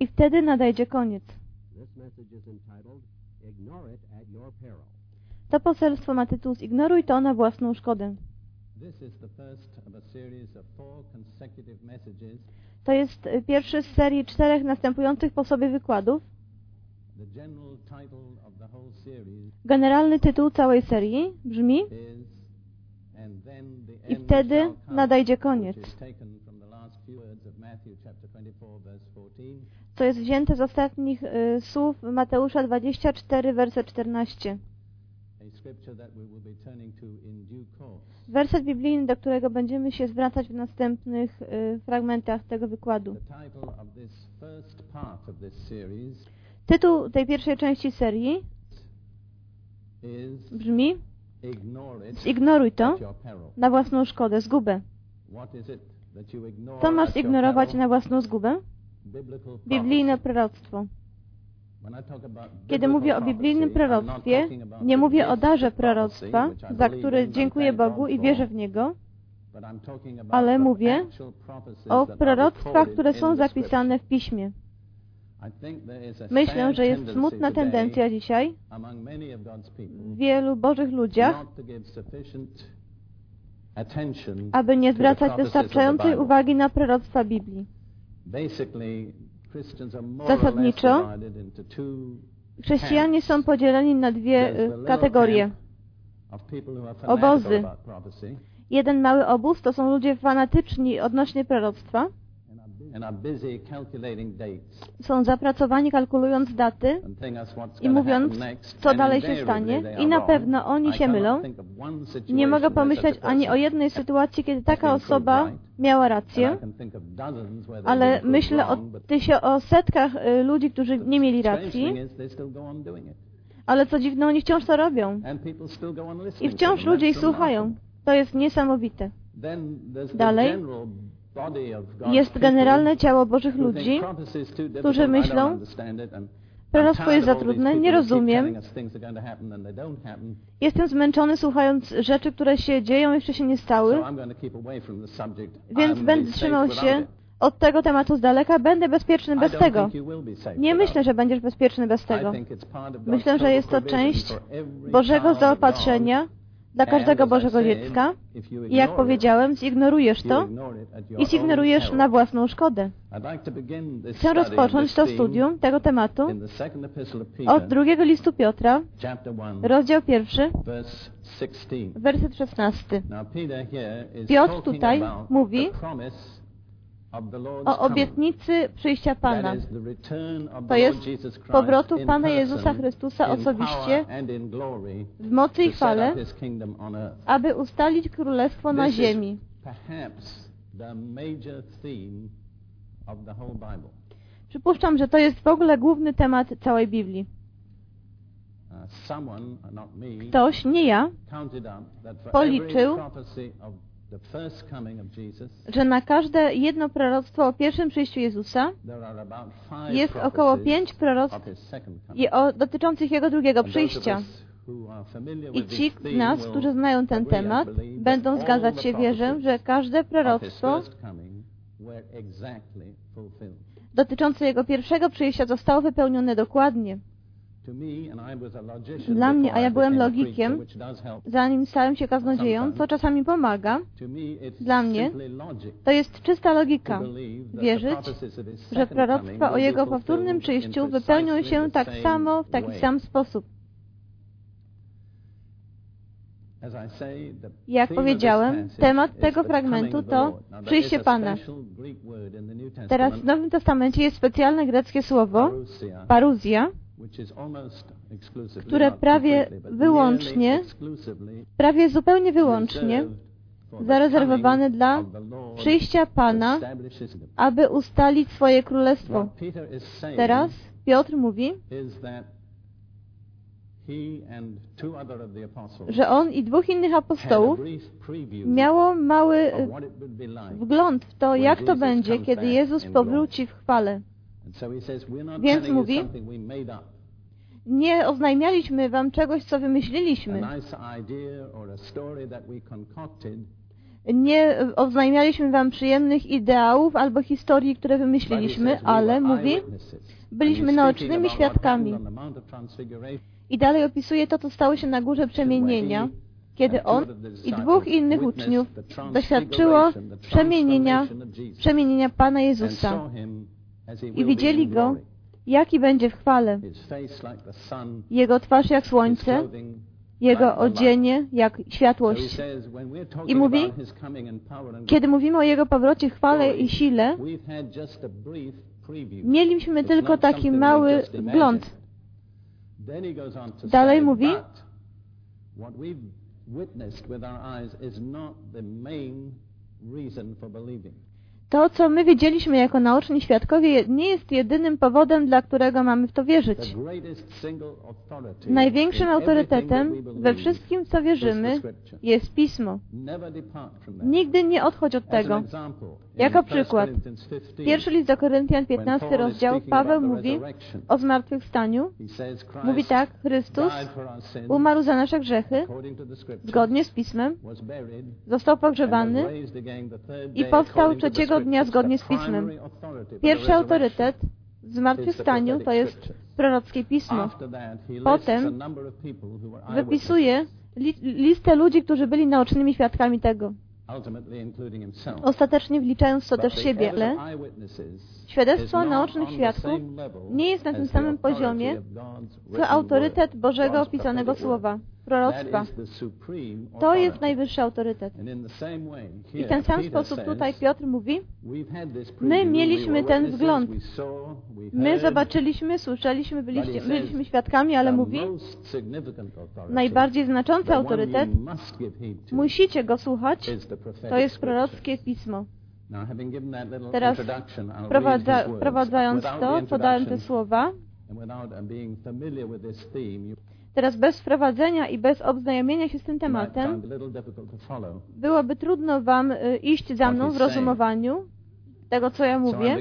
i wtedy nadejdzie koniec. To poselstwo ma tytuł Zignoruj to na własną szkodę. To jest y, pierwszy z serii czterech następujących po sobie wykładów. Generalny tytuł całej serii brzmi I wtedy nadejdzie koniec. which is taken from the last few words of Matthew chapter 24 verse 14. co jest wzięte z ostatnich y, słów Mateusza 24, werset 14. A scripture that we will be turning to in due course. Werset biblijny, do którego będziemy się zwracać w następnych y, fragmentach tego wykładu. Tytuł tej pierwszej części serii brzmi Zignoruj to na własną szkodę, zgubę. Co masz peril? na własną zgubę? Biblijne proroctwo. Kiedy mówię o biblijnym proroctwie, nie mówię o darze proroctwa, za który dziękuję Bogu i wierzę w Niego, ale mówię o proroctwach, które są zapisane w Piśmie. Myślę, że jest smutna tendencja dzisiaj w wielu Bożych ludziach, not to give sufficient attention aby nie zwracać wystarczającej uwagi na proroctwa Biblii. Zasadniczo, Chrześcijanie są podzieleni na dwie y, kategorie. Obozy. Jeden mały obóz to są ludzie fanatyczni odnośnie proroctwa, są zapracowani kalkulując daty i mówiąc, co dalej się stanie i na pewno oni się mylą. Nie mogę pomyśleć ani o jednej sytuacji, kiedy taka osoba miała rację, ale myślę o, o setkach y, ludzi, którzy nie mieli racji, ale co dziwne, oni wciąż to robią. I wciąż ludzie ich słuchają. To jest niesamowite. Dalej. Jest generalne ciało Bożych ludzi, którzy myślą, proroctwo jest za trudne, nie rozumiem. Jestem zmęczony słuchając rzeczy, które się dzieją, jeszcze się nie stały, więc będę trzymał się od tego tematu z daleka. Będę bezpieczny bez tego. Nie myślę, że będziesz bezpieczny bez tego. Myślę, że jest to część Bożego zaopatrzenia. Dla każdego Bożego dziecka. I jak powiedziałem, zignorujesz to i zignorujesz na własną szkodę. Chcę rozpocząć to studium tego tematu od drugiego listu Piotra, chapter 1, rozdział pierwszy, verse 16. werset 16. Now Peter here is Piotr tutaj mówi O obietnicy przyjścia Pana. To jest powrotu Pana Jezusa Chrystusa osobiście w mocy i chwale, aby ustalić królestwo na ziemi. Przypuszczam, że to jest w ogóle główny temat całej Biblii. Uh, Ktoś, nie ja, policzył, że na każde jedno proroctwo o pierwszym przyjściu Jezusa jest około pięć proroctw dotyczących Jego drugiego przyjścia. I ci z nas, którzy znają ten temat, będą zgadzać się, wierzę, że każde proroctwo dotyczące Jego pierwszego przyjścia zostało wypełnione dokładnie. Dla mnie, a ja byłem logikiem, zanim stałem się kaznodzieją, co czasami pomaga, To Dla mnie to jest czysta to logika. Wierzyć, że proroctwa o Jego powtórnym przyjściu wypełnią się tak samo, w taki sam sposób. Jak powiedziałem, temat tego fragmentu to przyjście Pana. Teraz w Nowym Testamencie jest specjalne greckie słowo paruzja, które prawie wyłącznie, prawie zupełnie wyłącznie zarezerwowane dla przyjścia Pana, aby ustalić swoje królestwo. Teraz Piotr mówi, że on i dwóch innych apostołów miało mały wgląd w to, jak to będzie, kiedy Jezus powróci w chwale. Więc mówi, Nie oznajmialiśmy wam czegoś, co wymyśliliśmy. Nie oznajmialiśmy wam przyjemnych ideałów albo historii, które wymyśliliśmy, ale mówi, byliśmy naocznymi świadkami. I dalej opisuje to, co stało się na górze przemienienia, kiedy on i dwóch innych uczniów doświadczyło przemienienia, przemienienia Pana Jezusa. i widzieli Go, jaki będzie w chwale. Jego twarz jak słońce, Jego odzienie jak światłość. I mówi, kiedy mówimy o Jego powrocie chwale i sile, mieliśmy tylko taki mały wgląd. Dalej mówi, witnessed with our eyes is not the main reason for believing. To, co my widzieliśmy jako naoczni świadkowie, nie jest jedynym powodem, dla którego mamy w to wierzyć. Największym autorytetem we wszystkim, co wierzymy, jest Pismo. Nigdy nie odchodź od tego. Jako 1 przykład, Corinthians 15, Pierwszy list do Koryntian, when 15 Paul is rozdział, Paweł mówi o zmartwychwstaniu. Mówi tak, Chrystus umarł za nasze grzechy, zgodnie z Pismem, został pogrzebany i powstał trzeciego dnia zgodnie z Pismem. Pierwszy autorytet w zmartwychwstaniu to jest prorockie Pismo. Potem Wypisuje li listę ludzi, którzy byli naocznymi świadkami tego. Ostatecznie wliczając to też siebie, ale świadectwo naocznych świadków nie jest na tym samym poziomie, co autorytet Bożego opisanego słowa, proroctwa. To jest najwyższy autorytet. I w ten sam sposób tutaj Piotr mówi, "We've had this My mieliśmy ten we my zobaczyliśmy, słyszeliśmy, byliśmy says, świadkami, ale mówi, najbardziej znaczący autorytet, musicie go słuchać, to jest prorockie pismo. Teraz wprowadzając to, podałem te słowa. Teraz bez wprowadzenia i bez obznajomienia się z tym tematem, byłoby trudno Wam y, iść za mną w rozumowaniu tego, co ja mówię.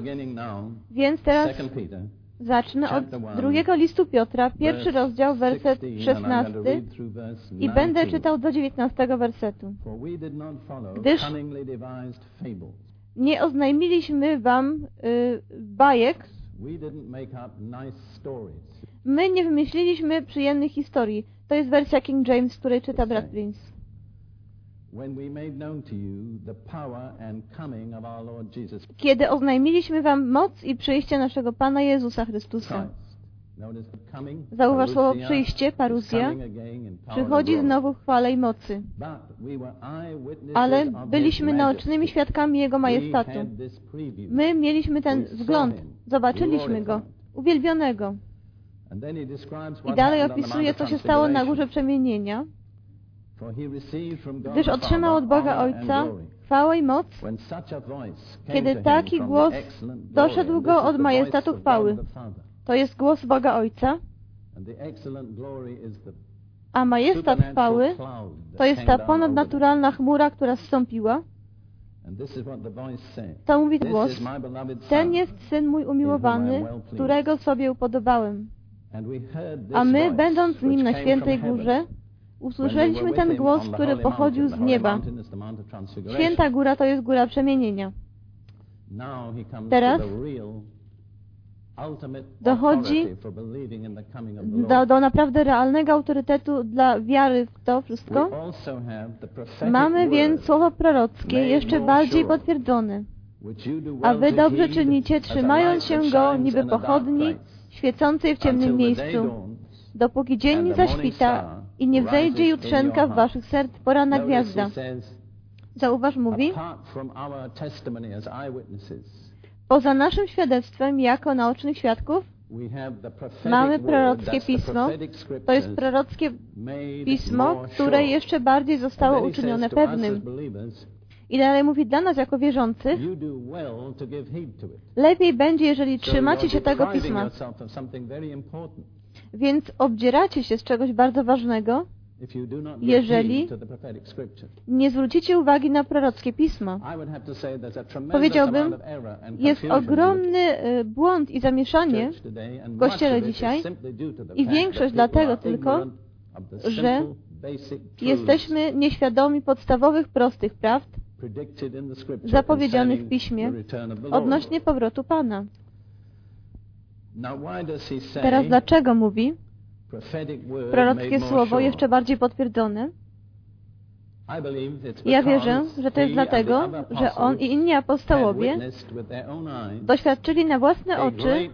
Więc teraz 2 Peter, zacznę od drugiego listu Piotra, pierwszy rozdział, werset 16, and I'm going to 16 read through verse i będę 19. czytał do 19 wersetu. Gdyż-. Nie oznajmiliśmy Wam y, bajek, My nie wymyśliliśmy przyjemnych historii. To jest wersja King James, której czyta brat Prince. Kiedy oznajmiliśmy Wam moc i przyjście naszego Pana Jezusa Chrystusa. Zauważ słowo przyjście, paruzja. Przychodzi znowu w chwale i mocy. Ale byliśmy naocznymi świadkami Jego majestatu. My mieliśmy ten him, zobaczyliśmy Go, uwielbionego. I dalej opisuje, co się stało na górze przemienienia, gdyż otrzymał od Boga Ojca chwałę i moc, Kiedy taki głos doszedł go od majestatu chwały. To jest głos Boga Ojca, a majestat chwały to jest ta ponadnaturalna chmura, która zstąpiła. To mówi głos. Ten jest Syn mój umiłowany, którego sobie upodobałem. A my, będąc z Nim na świętej górze, usłyszeliśmy ten głos, który pochodził z nieba. Święta góra to jest góra przemienienia. Teraz dochodzi. Do, do naprawdę realnego autorytetu dla wiary w to wszystko. Mamy więc słowo prorockie jeszcze bardziej potwierdzone. A wy dobrze czynicie, trzymając się go niby pochodni, świecącej w ciemnym miejscu, dopóki dzień nie zaświta i nie wzejdzie jutrzenka w waszych serc he gwiazda. Zauważ, mówi, poza naszym świadectwem jako naocznych świadków, mamy prorockie pismo. To jest prorockie pismo, które jeszcze bardziej zostało uczynione pewnym. I dalej mówi dla nas jako wierzących, lepiej będzie, jeżeli trzymacie się tego pisma. Więc obdzieracie się z czegoś bardzo ważnego, Jeżeli nie zwrócicie uwagi na prorockie pismo. I would have to say there's a tremendous Powiedziałbym, Jest ogromny y, błąd i zamieszanie w Kościele dzisiaj. i większość dlatego tylko, że jesteśmy nieświadomi podstawowych, prostych prawd, zapowiedzianych w Piśmie odnośnie powrotu Pana. Teraz dlaczego mówi prorockie słowo jeszcze bardziej potwierdzone? Ja wierzę, że to jest dlatego, że on i inni apostołowie doświadczyli na własne oczy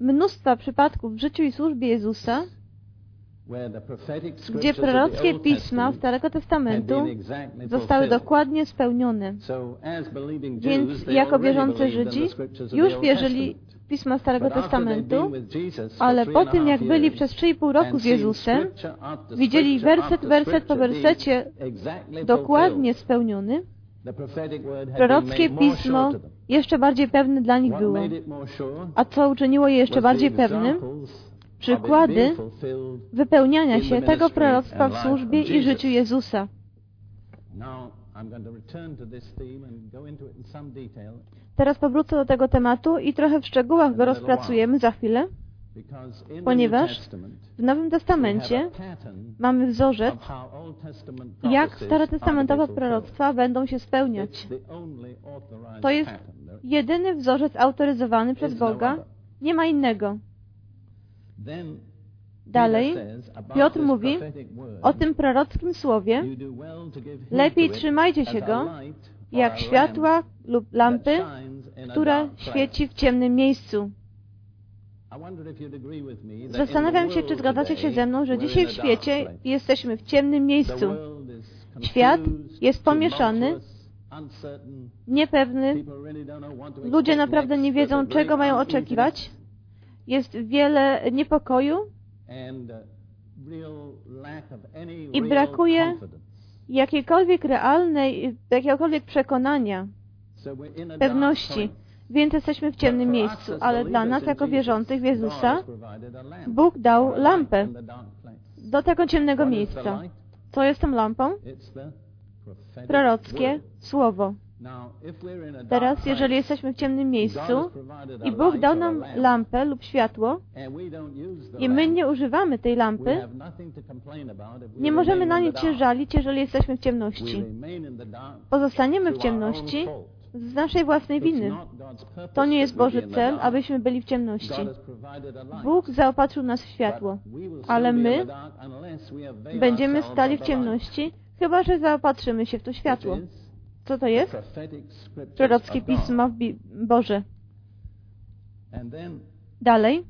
mnóstwa przypadków w życiu i służbie Jezusa, gdzie prorockie pisma Starego Testamentu zostały dokładnie spełnione. Więc jako wierzący Żydzi już wierzyli w pisma Starego Testamentu, ale po tym jak byli przez 3,5 roku z Jezusem, widzieli werset, werset po wersecie dokładnie spełniony, prorockie pismo jeszcze bardziej pewne dla nich było. A co uczyniło je jeszcze bardziej pewnym? Przykłady wypełniania się tego proroctwa w służbie i życiu Jezusa. Teraz powrócę do tego tematu i trochę w szczegółach go rozpracujemy za chwilę. Ponieważ w Nowym Testamencie mamy wzorzec, jak starotestamentowe proroctwa będą się spełniać. To jest jedyny wzorzec autoryzowany przez no Boga. Nie ma innego. Dalej, Piotr mówi o tym prorockim słowie, lepiej trzymajcie się go, jak światła lub lampy, która świeci w ciemnym miejscu. Zastanawiam się, czy zgadzacie się ze mną, że dzisiaj w świecie jesteśmy w ciemnym miejscu. Świat jest pomieszany, niepewny. Ludzie naprawdę nie wiedzą, czego mają oczekiwać. Jest wiele niepokoju uh, I brakuje jakiejkolwiek realnej, jakiegokolwiek przekonania, pewności. Więc jesteśmy w ciemnym miejscu, ale dla nas jako wierzących w Jezusa Bóg dał lampę do tego ciemnego miejsca. Co jest tą lampą? Prorockie. Słowo. Teraz, jeżeli jesteśmy w ciemnym miejscu i Bóg dał nam lamp, lampę lub światło i my nie używamy tej lampy, nie możemy na nic się żalić, jeżeli jesteśmy w ciemności. Pozostaniemy w ciemności z naszej własnej winy. To nie jest Boży cel, abyśmy byli w ciemności. Bóg zaopatrzył nas w światło, ale my będziemy stali w ciemności, chyba że zaopatrzymy się w to światło. Co to jest? Prorockie pismo Boże. Dalej,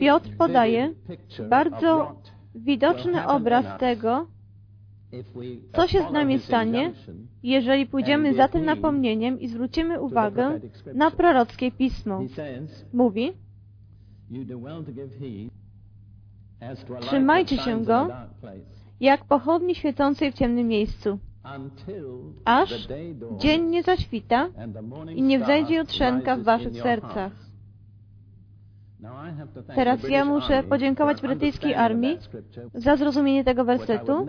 Piotr podaje bardzo widoczny obraz tego, co się z nami stanie, jeżeli pójdziemy za tym napomnieniem i zwrócimy uwagę na prorockie pismo. Mówi, Trzymajcie się go, jak pochodni świecącej w ciemnym miejscu, aż dzień nie zaświta i nie wzejdzie jutrzenka w waszych sercach. Teraz ja muszę podziękować brytyjskiej armii za zrozumienie tego wersetu.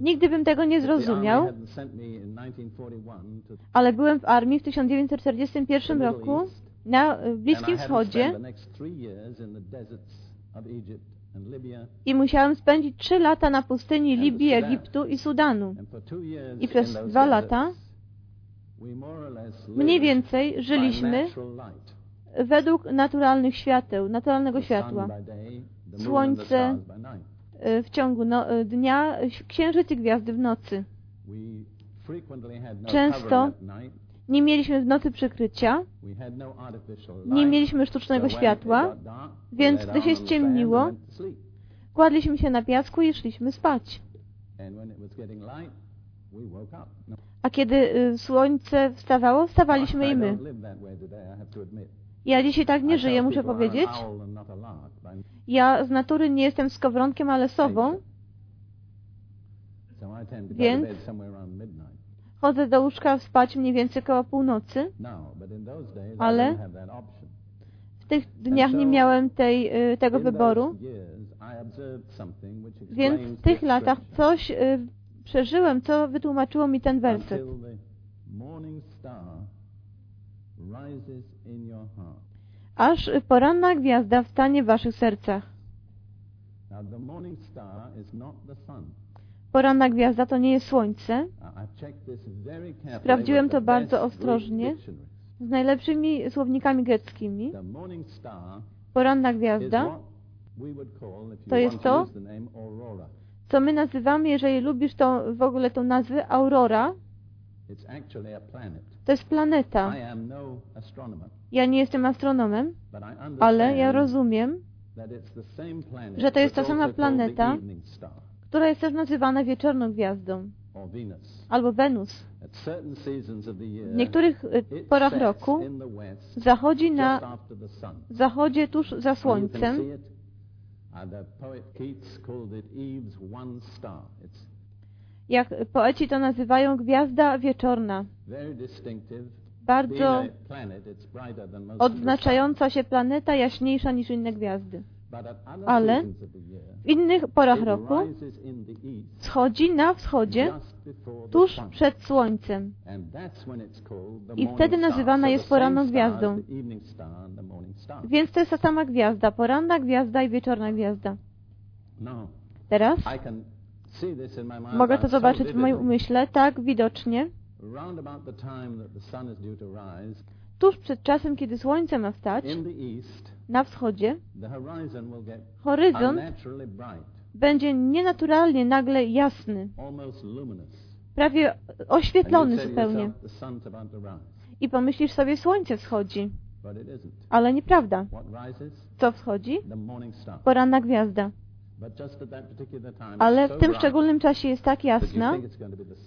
Nigdy bym tego nie zrozumiał, hadn't sent me in 1941 to ale byłem w armii w 1941 roku na Bliskim Wschodzie i musiałem spędzić trzy lata na pustyni Libii, Egiptu i Sudanu. I przez dwa lata mniej więcej żyliśmy według naturalnych świateł, naturalnego światła. Słońce. Y, W ciągu no, y, dnia, księżyc i gwiazdy w nocy. No Często. Nie mieliśmy w nocy przykrycia, no nie mieliśmy sztucznego światła, więc gdy się ściemniło, kładliśmy się na piasku i szliśmy spać. No, A kiedy y, słońce wstawało, wstawaliśmy I my. Ja dzisiaj tak nie żyję, muszę powiedzieć. Ja z natury nie jestem skowronkiem, ale sową. So I tend to go Więc- Chodzę do łóżka spać mniej więcej koło północy. No, Ale-. W tych dniach nie miałem tej, y, tego wyboru, więc w tych latach coś y, przeżyłem, co wytłumaczyło mi ten werset. Aż poranna gwiazda wstanie w waszych sercach. Poranna gwiazda to nie jest słońce. Sprawdziłem to bardzo ostrożnie. Z najlepszymi słownikami greckimi. Poranna gwiazda To jest to? co my nazywamy, jeżeli lubisz tą, w ogóle tą nazwę, aurora, to jest planeta. No Ja nie jestem astronomem, ale ja rozumiem, że to jest ta sama planeta, która jest też nazywana wieczorną gwiazdą, albo Wenus. W niektórych y, porach roku zachodzi na zachodzie tuż za słońcem. Uh, Jak poeci to nazywają gwiazda wieczorna. Bardzo odznaczająca się planeta, jaśniejsza niż inne gwiazdy. Ale W innych porach roku wschodzi na wschodzie tuż przed słońcem. I wtedy nazywana jest poranną gwiazdą. Więc to jest ta sama gwiazda, poranna gwiazda i wieczorna gwiazda. Teraz mogę to zobaczyć w moim umyśle tak widocznie. Tuż przed czasem, kiedy słońce ma wstać, na wschodzie, horyzont będzie nienaturalnie nagle jasny, prawie oświetlony zupełnie. I pomyślisz sobie, słońce wschodzi. Ale nieprawda. Co wschodzi? Poranna gwiazda. Ale w tym szczególnym czasie jest tak jasna,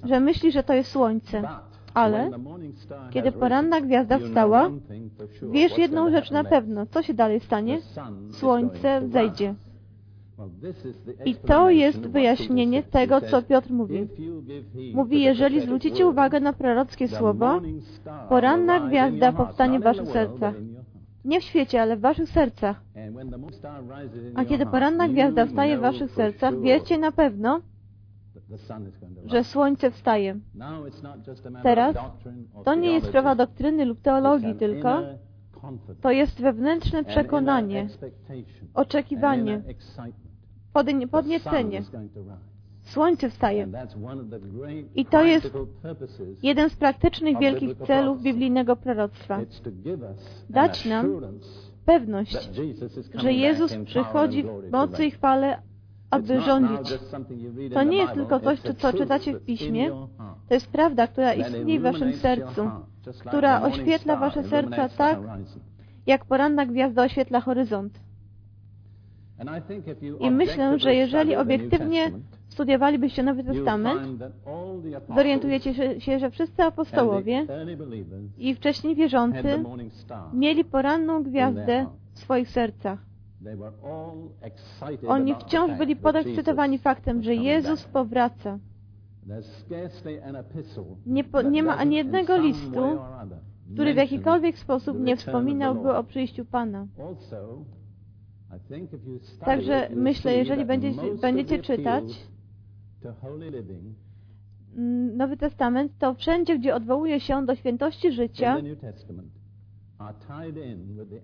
że myślisz, że to jest słońce. Ale kiedy poranna gwiazda wstała. Wiesz jedną rzecz na pewno. Co się dalej stanie? Słońce the I to jest wyjaśnienie tego, co Piotr mówi. "If you give heed Mówi, jeżeli zwrócicie uwagę na prorockie słowo, poranna gwiazda powstanie w waszych sercach. nie w świecie, ale w waszych sercach. A kiedy poranna gwiazda wstaje w waszych sercach, wiecie na pewno, że słońce wstaje. Teraz To nie jest sprawa doktryny lub teologii tylko, to jest wewnętrzne przekonanie, oczekiwanie, podniecenie. Słońce wstaje. I to jest. Jeden z praktycznych wielkich celów biblijnego proroctwa. Dać nam pewność, że Jezus przychodzi w mocy i chwale, aby rządzić. To nie jest tylko coś, co czytacie w piśmie. To jest prawda, która istnieje w waszym sercu, która oświetla wasze serca tak, jak poranna gwiazda oświetla horyzont. I myślę, że jeżeli obiektywnie studiowalibyście Nowy Testament, zorientujecie się- że wszyscy apostołowie i wcześniej wierzący mieli poranną gwiazdę w swoich sercach. Oni wciąż byli podekscytowani faktem, że Jezus powraca. Nie, po, nie ma ani jednego listu, który w jakikolwiek sposób nie wspominałby o przyjściu Pana. Także myślę, jeżeli będziecie, będziecie czytać mm, Nowy Testament, to wszędzie, gdzie odwołuje się do świętości życia,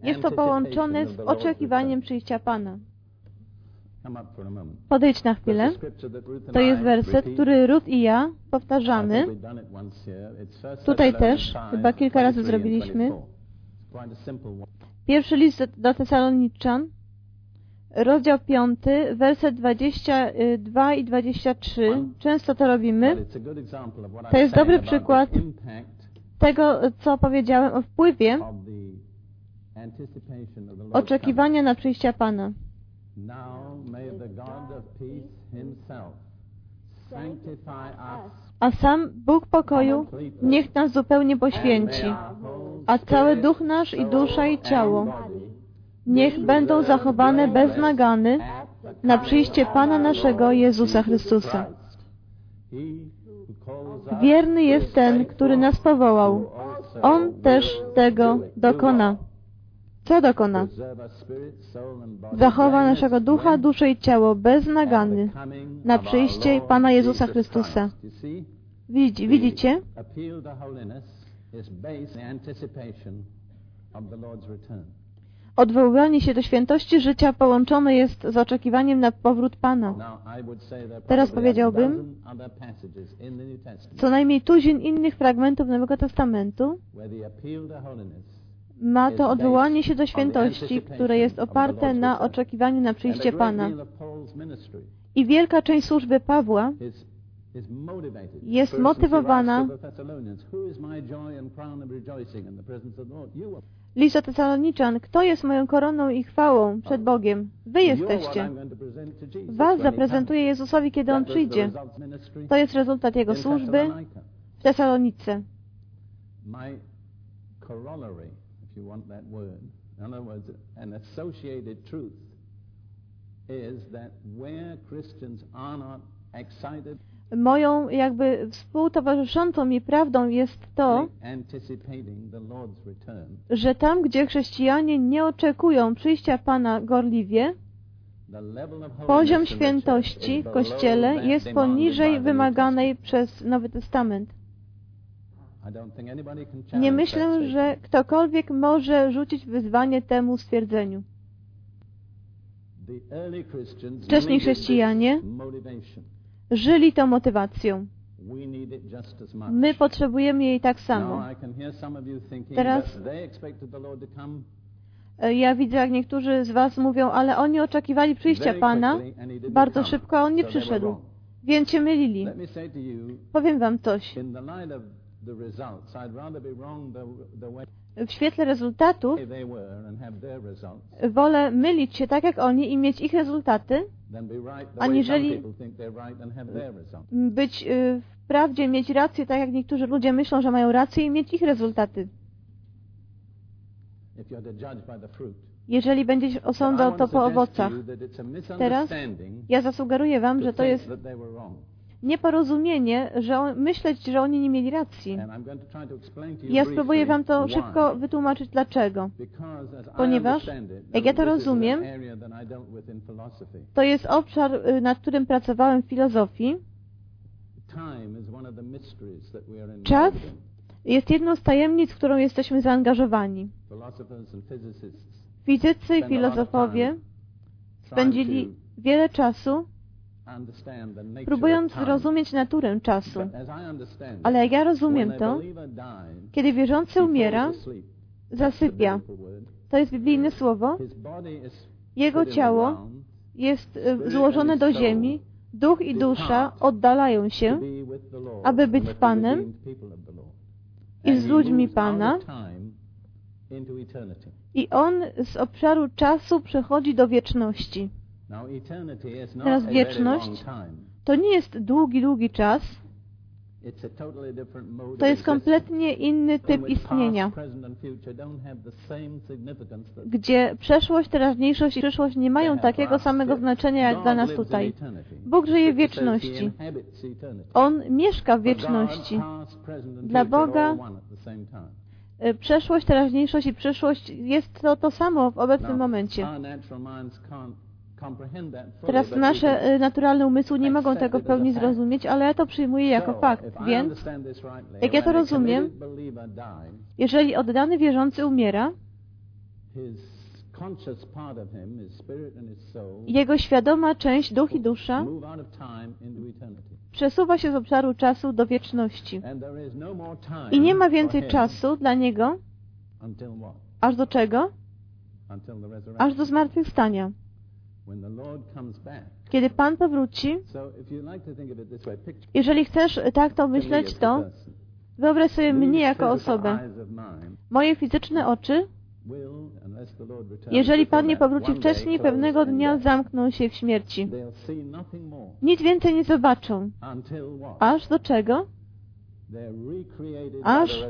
jest to połączone z oczekiwaniem przyjścia Pana. Podejdź na chwilę. To jest werset, który Ruth i ja powtarzamy. Tutaj też, 5, chyba kilka razy 23 and zrobiliśmy. 24. It's quite a simple one. Pierwszy list do Tesaloniczan, rozdział 5, werset 22 i 23. Często to robimy. To jest dobry przykład Tego, co powiedziałem o wpływie oczekiwania na przyjścia Pana. A sam Bóg pokoju niech nas zupełnie poświęci, a cały duch nasz i dusza i ciało niech będą zachowane bez nagany na przyjście Pana naszego Jezusa Chrystusa. Wierny jest ten, który nas powołał. On też tego dokona. Co dokona? Zachowa naszego ducha, duszę i ciało bez nagany na przyjście Pana Jezusa Chrystusa. Widzi, widzicie? Odwoływanie się do świętości życia połączone jest z oczekiwaniem na powrót Pana. Teraz powiedziałbym, Co najmniej tuzin innych fragmentów Nowego Testamentu ma to odwołanie się do świętości, które jest oparte na oczekiwaniu na przyjście Pana. I wielka część służby Pawła. Jest motywowana- List do Tesaloniczan, kto jest moją koroną i chwałą przed Bogiem? Wy jesteście. Was zaprezentuję. Jezusowi, kiedy On przyjdzie. To jest rezultat Jego służby w Tesalonice. Moją jakby współtowarzyszącą mi prawdą jest to, że tam, gdzie chrześcijanie nie oczekują przyjścia Pana gorliwie, poziom świętości w Kościele jest poniżej wymaganej przez Nowy Testament. Nie myślę, że ktokolwiek może rzucić wyzwanie temu stwierdzeniu. Wcześniej chrześcijanie. Żyli tą motywacją. My potrzebujemy jej tak samo. Teraz- E, Ja widzę, jak niektórzy z Was mówią, ale oni oczekiwali przyjścia Pana bardzo szybko, a on nie przyszedł. Więc się mylili. Powiem Wam coś. W świetle rezultatów wolę mylić się tak jak oni i mieć ich rezultaty, Aniżeli- być y, w prawdzie, mieć rację tak jak niektórzy ludzie myślą, że mają rację i mieć ich rezultaty. Jeżeli będziesz osądzał to po owocach. Teraz ja zasugeruję Wam, że to jest nieporozumienie, że on, myśleć, że oni nie mieli racji. Ja spróbuję Wam to szybko wytłumaczyć dlaczego. Ponieważ, jak ja to rozumiem. To jest obszar, y, nad którym pracowałem w filozofii. Czas jest jedną z tajemnic, w którą jesteśmy zaangażowani. Fizycy i filozofowie spędzili wiele czasu próbując zrozumieć naturę czasu. Ale jak ja rozumiem to, kiedy wierzący umiera, zasypia. To jest biblijne słowo. Jego ciało jest y, złożone do ziemi. Duch i dusza oddalają się aby być z Panem i z ludźmi Pana i on z obszaru czasu przechodzi do wieczności. Teraz wieczność. To nie jest długi, długi czas. To jest kompletnie inny in typ istnienia, gdzie przeszłość, teraźniejszość i przyszłość nie mają takiego samego znaczenia jak dla nas tutaj. Bóg żyje w wieczności. On mieszka w wieczności. Dla Boga. Y, Przeszłość, teraźniejszość i przyszłość jest to to samo w obecnym momencie. Teraz nasze y, naturalne umysły nie mogą tego w pełni zrozumieć, ale ja to przyjmuję jako fakt. Więc jak ja to rozumiem, jeżeli oddany wierzący umiera, jego świadoma część, duch i dusza, przesuwa się z obszaru czasu do wieczności. No I nie ma więcej czasu dla niego, aż do czego? Aż do zmartwychwstania. Kiedy Pan powróci, jeżeli chcesz tak to myśleć, to wyobraź sobie mnie jako osobę. Moje fizyczne oczy, jeżeli Pan nie powróci wcześniej, pewnego dnia zamkną się w śmierci. Nic więcej nie zobaczą. Aż do czego? Aż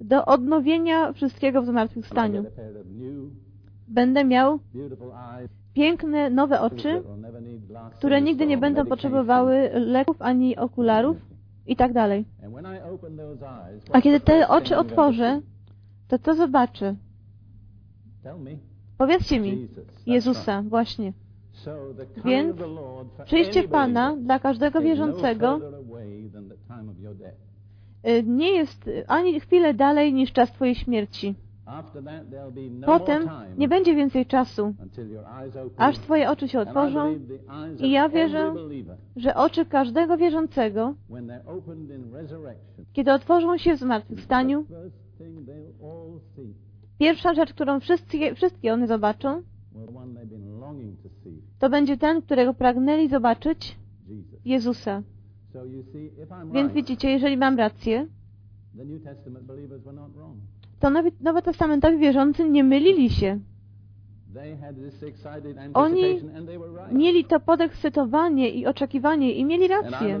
do odnowienia wszystkiego w zmartwychwstaniu. Będę miał piękne, nowe oczy, które nigdy nie będą potrzebowały leków ani okularów i tak dalej. A kiedy te oczy otworzę, to co zobaczę? Powiedzcie mi. Jezusa, właśnie. Więc Przyjście Pana dla każdego wierzącego y, nie jest ani chwilę dalej niż czas Twojej śmierci. No Potem nie będzie więcej czasu, aż Twoje oczy się otworzą i ja wierzę, że oczy każdego wierzącego, kiedy otworzą się w zmartwychwstaniu, pierwsza rzecz, którą wszyscy, wszystkie one zobaczą, to będzie ten, którego pragnęli zobaczyć. Jezusa. Więc widzicie, jeżeli mam rację, to Nowy- Nowotestamentowi wierzący nie mylili się. Oni. Mieli to podekscytowanie i oczekiwanie i mieli rację.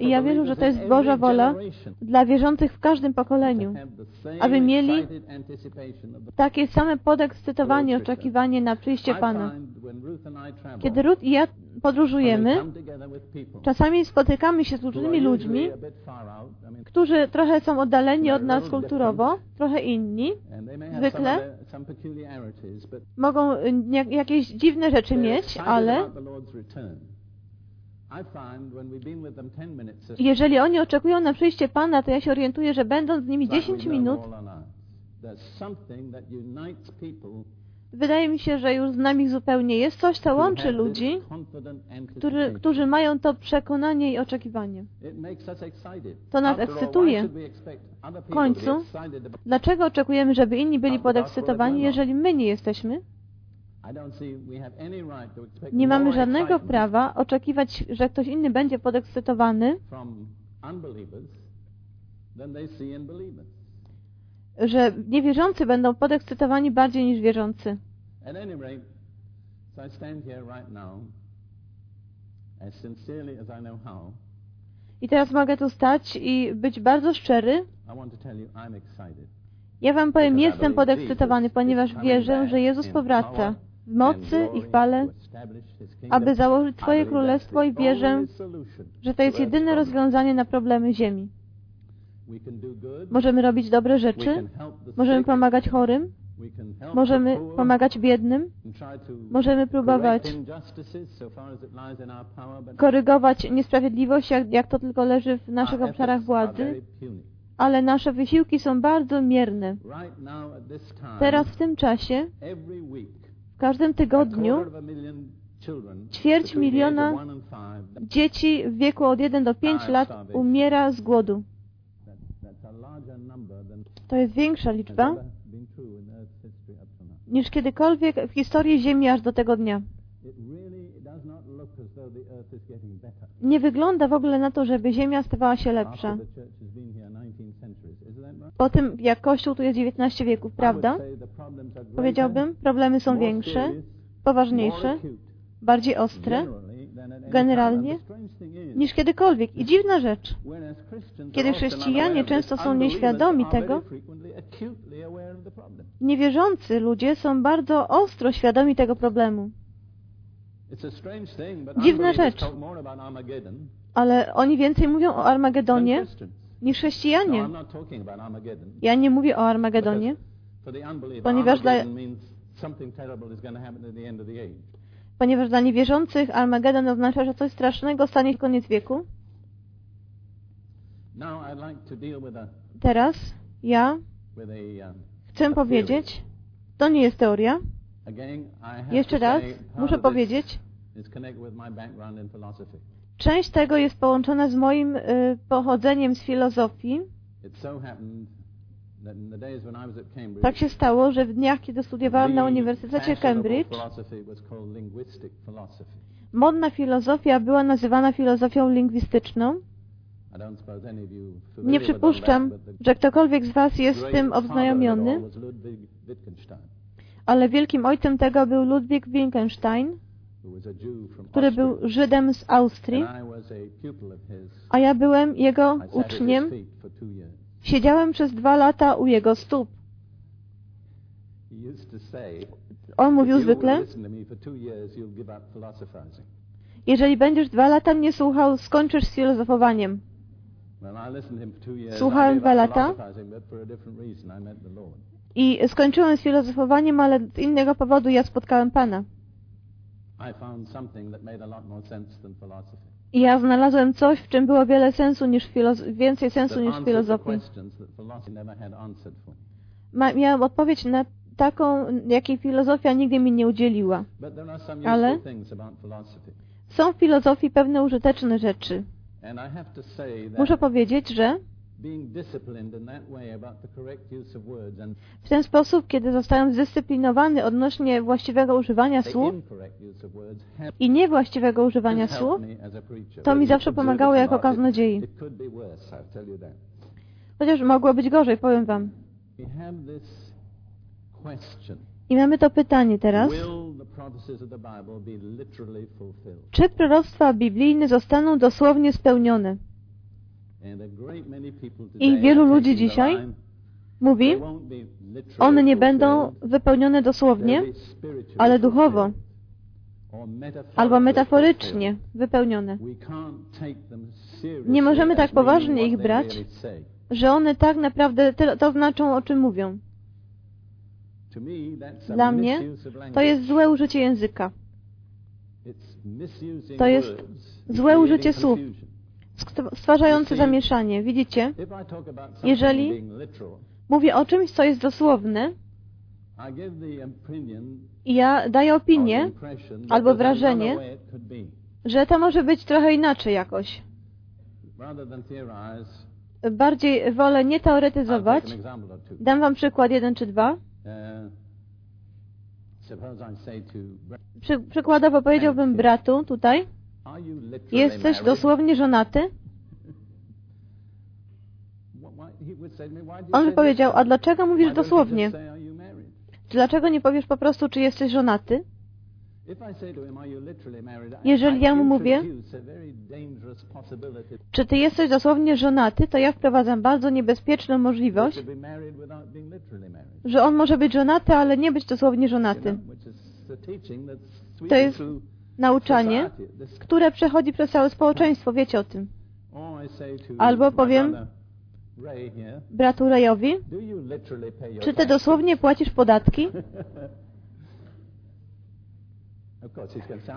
I ja wierzę, że to jest Boża wola dla wierzących w każdym pokoleniu, aby mieli takie same podekscytowanie, oczekiwanie na przyjście Pana. Kiedy Ruth i ja podróżujemy, czasami spotykamy się z różnymi ludźmi, którzy trochę są oddaleni od nas kulturowo, trochę inni, zwykle mogą y, jakieś dziwne rzeczy mieć, ale about the Lord's return. I find when we've been with them 10 minutes, it's jeżeli oni oczekują na przyjście Pana, to ja się orientuję, że będąc z nimi like we 10 know minut, wydaje mi się, że już z nami zupełnie jest coś, co łączy ludzi, który, którzy mają to przekonanie i oczekiwanie. To nas ekscytuje. W końcu, dlaczego oczekujemy, żeby inni byli podekscytowani, jeżeli my nie jesteśmy? Nie mamy żadnego prawa oczekiwać, że ktoś inny będzie podekscytowany, że niewierzący będą podekscytowani bardziej niż wierzący. I teraz mogę tu stać i być bardzo szczery. Ja wam powiem, jestem podekscytowany, ponieważ wierzę, że Jezus powraca w mocy i chwale, aby założyć swoje królestwo i wierzę, że to jest jedyne rozwiązanie na problemy ziemi. Możemy robić dobre rzeczy, możemy pomagać chorym, możemy pomagać biednym, możemy próbować korygować niesprawiedliwość, jak, jak to tylko leży w naszych obszarach władzy, ale nasze wysiłki są bardzo mierne. Teraz w tym czasie, w każdym tygodniu, ćwierć miliona dzieci w wieku od 1 do 5 lat umiera z głodu. To jest większa liczba niż kiedykolwiek w historii Ziemi aż do tego dnia. Nie wygląda w ogóle na to, żeby Ziemia stawała się lepsza. Po tym, jak Kościół tu jest 19 wieków, prawda? Powiedziałbym, problemy są większe, poważniejsze, bardziej ostre, generalnie, niż kiedykolwiek. I dziwna rzecz, kiedy chrześcijanie często są nieświadomi tego, niewierzący ludzie są bardzo ostro świadomi tego problemu. Dziwna rzecz, ale oni więcej mówią o Armagedonie niż chrześcijanie. Ja nie mówię o Armagedonie, ponieważ dla, ponieważ dla niewierzących Armagedon oznacza, że coś strasznego stanie w koniec wieku. Teraz ja chcę powiedzieć, to nie jest teoria. Jeszcze raz muszę powiedzieć, część tego jest połączona z moim y, pochodzeniem z filozofii. Tak się stało, że w dniach, kiedy studiowałem na Uniwersytecie Cambridge, modna filozofia była nazywana filozofią lingwistyczną. Nie przypuszczam, że ktokolwiek z Was jest z tym obznajomiony, ale wielkim ojcem tego był Ludwik Wittgenstein, który był Żydem z Austrii, a ja byłem jego uczniem. Siedziałem przez dwa lata u jego stóp. On mówił zwykle, jeżeli będziesz dwa lata mnie słuchał, skończysz z filozofowaniem. Słuchałem dwa lata i skończyłem z filozofowaniem, ale z innego powodu ja spotkałem Pana. I ja znalazłem coś, w czym było wiele sensu niż więcej sensu niż w filozofii. ma, miałam odpowiedź na taką, jakiej filozofia nigdy mi nie udzieliła. Ale-. Są w filozofii pewne użyteczne rzeczy. Muszę powiedzieć, że w ten sposób, kiedy zostałem zdyscyplinowany odnośnie właściwego używania słów i niewłaściwego używania słów, to mi zawsze pomagało jako kaznodziei. Chociaż mogło być gorzej, powiem wam. I mamy to pytanie teraz. Czy proroctwa biblijne zostaną dosłownie spełnione? I wielu ludzi dzisiaj Mówi, one nie będą wypełnione dosłownie, ale duchowo albo metaforycznie wypełnione. Nie możemy tak poważnie ich brać. Że one tak naprawdę to znaczą, o czym mówią. Dla mnie to jest złe użycie języka. To jest złe użycie słów. Stwarzające zamieszanie. Widzicie? Jeżeli- Mówię o czymś, co jest dosłowne ja daję opinię, albo wrażenie, że to może być trochę inaczej jakoś. Bardziej wolę nie teoretyzować. Dam wam przykład jeden czy dwa. Uh, Przy, przykładowo powiedziałbym bratu tutaj, jesteś dosłownie żonaty? On powiedział, a dlaczego mówisz dosłownie? Dlaczego nie powiesz po prostu, czy jesteś żonaty? Jeżeli ja mu mówię- Czy ty jesteś dosłownie żonaty, to ja wprowadzam bardzo niebezpieczną możliwość, że on może być żonaty, ale nie być dosłownie żonaty. To jest nauczanie, które przechodzi przez całe społeczeństwo, wiecie o tym. Albo powiem- Bratu your czy ty dosłownie płacisz podatki?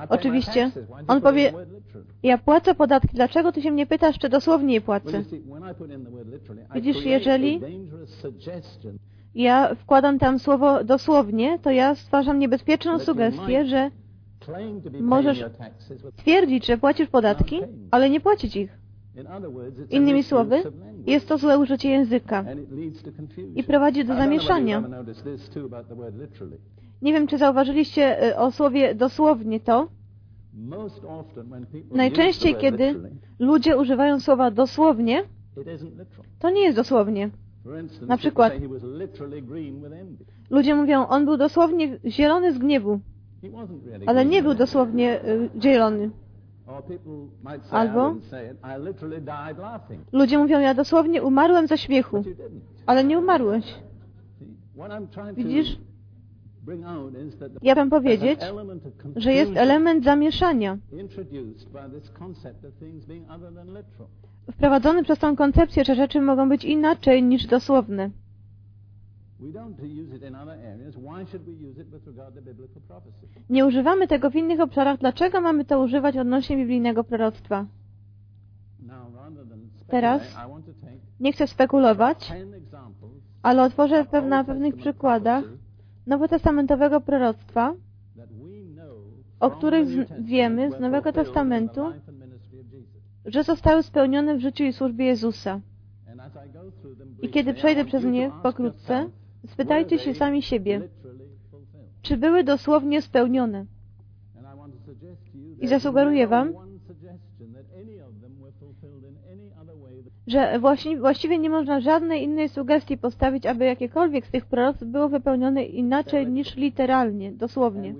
Oczywiście. On powie-? Ja płacę podatki, dlaczego ty się mnie pytasz, czy dosłownie je płacę? Widzisz, jeżeli- Ja wkładam tam słowo dosłownie, to ja stwarzam niebezpieczną sugestię, że Możesz- twierdzić, że płacisz podatki, ale nie płacić ich. Innymi słowy, jest to złe użycie języka i prowadzi do zamieszania. Nie wiem, czy zauważyliście y, o słowie dosłownie to. Najczęściej, kiedy ludzie używają słowa dosłownie, to nie jest dosłownie. Na przykład-. Ludzie mówią, on był dosłownie zielony z gniewu, ale nie był dosłownie y, zielony. Or people might say, Albo-. Ludzie mówią, ja dosłownie umarłem ze śmiechu, ale nie umarłeś. Widzisz? Ja wam powiedzieć, że jest element zamieszania wprowadzony przez tą koncepcję, że rzeczy mogą być inaczej niż dosłowne. Nie używamy tego w innych obszarach. Dlaczego mamy to używać odnośnie biblijnego proroctwa? Teraz Nie chcę spekulować, ale otworzę of pew- na Old pewnych przykładach nowotestamentowego proroctwa, o których wiemy z Nowego Testamentu, że zostały spełnione w życiu i służbie Jezusa. I kiedy przejdę przez nie pokrótce, spytajcie się sami siebie, czy były dosłownie spełnione. I zasugeruję wam, że właściwie nie można żadnej innej sugestii postawić, aby jakiekolwiek z tych proroctw było wypełnione inaczej niż literalnie, dosłownie.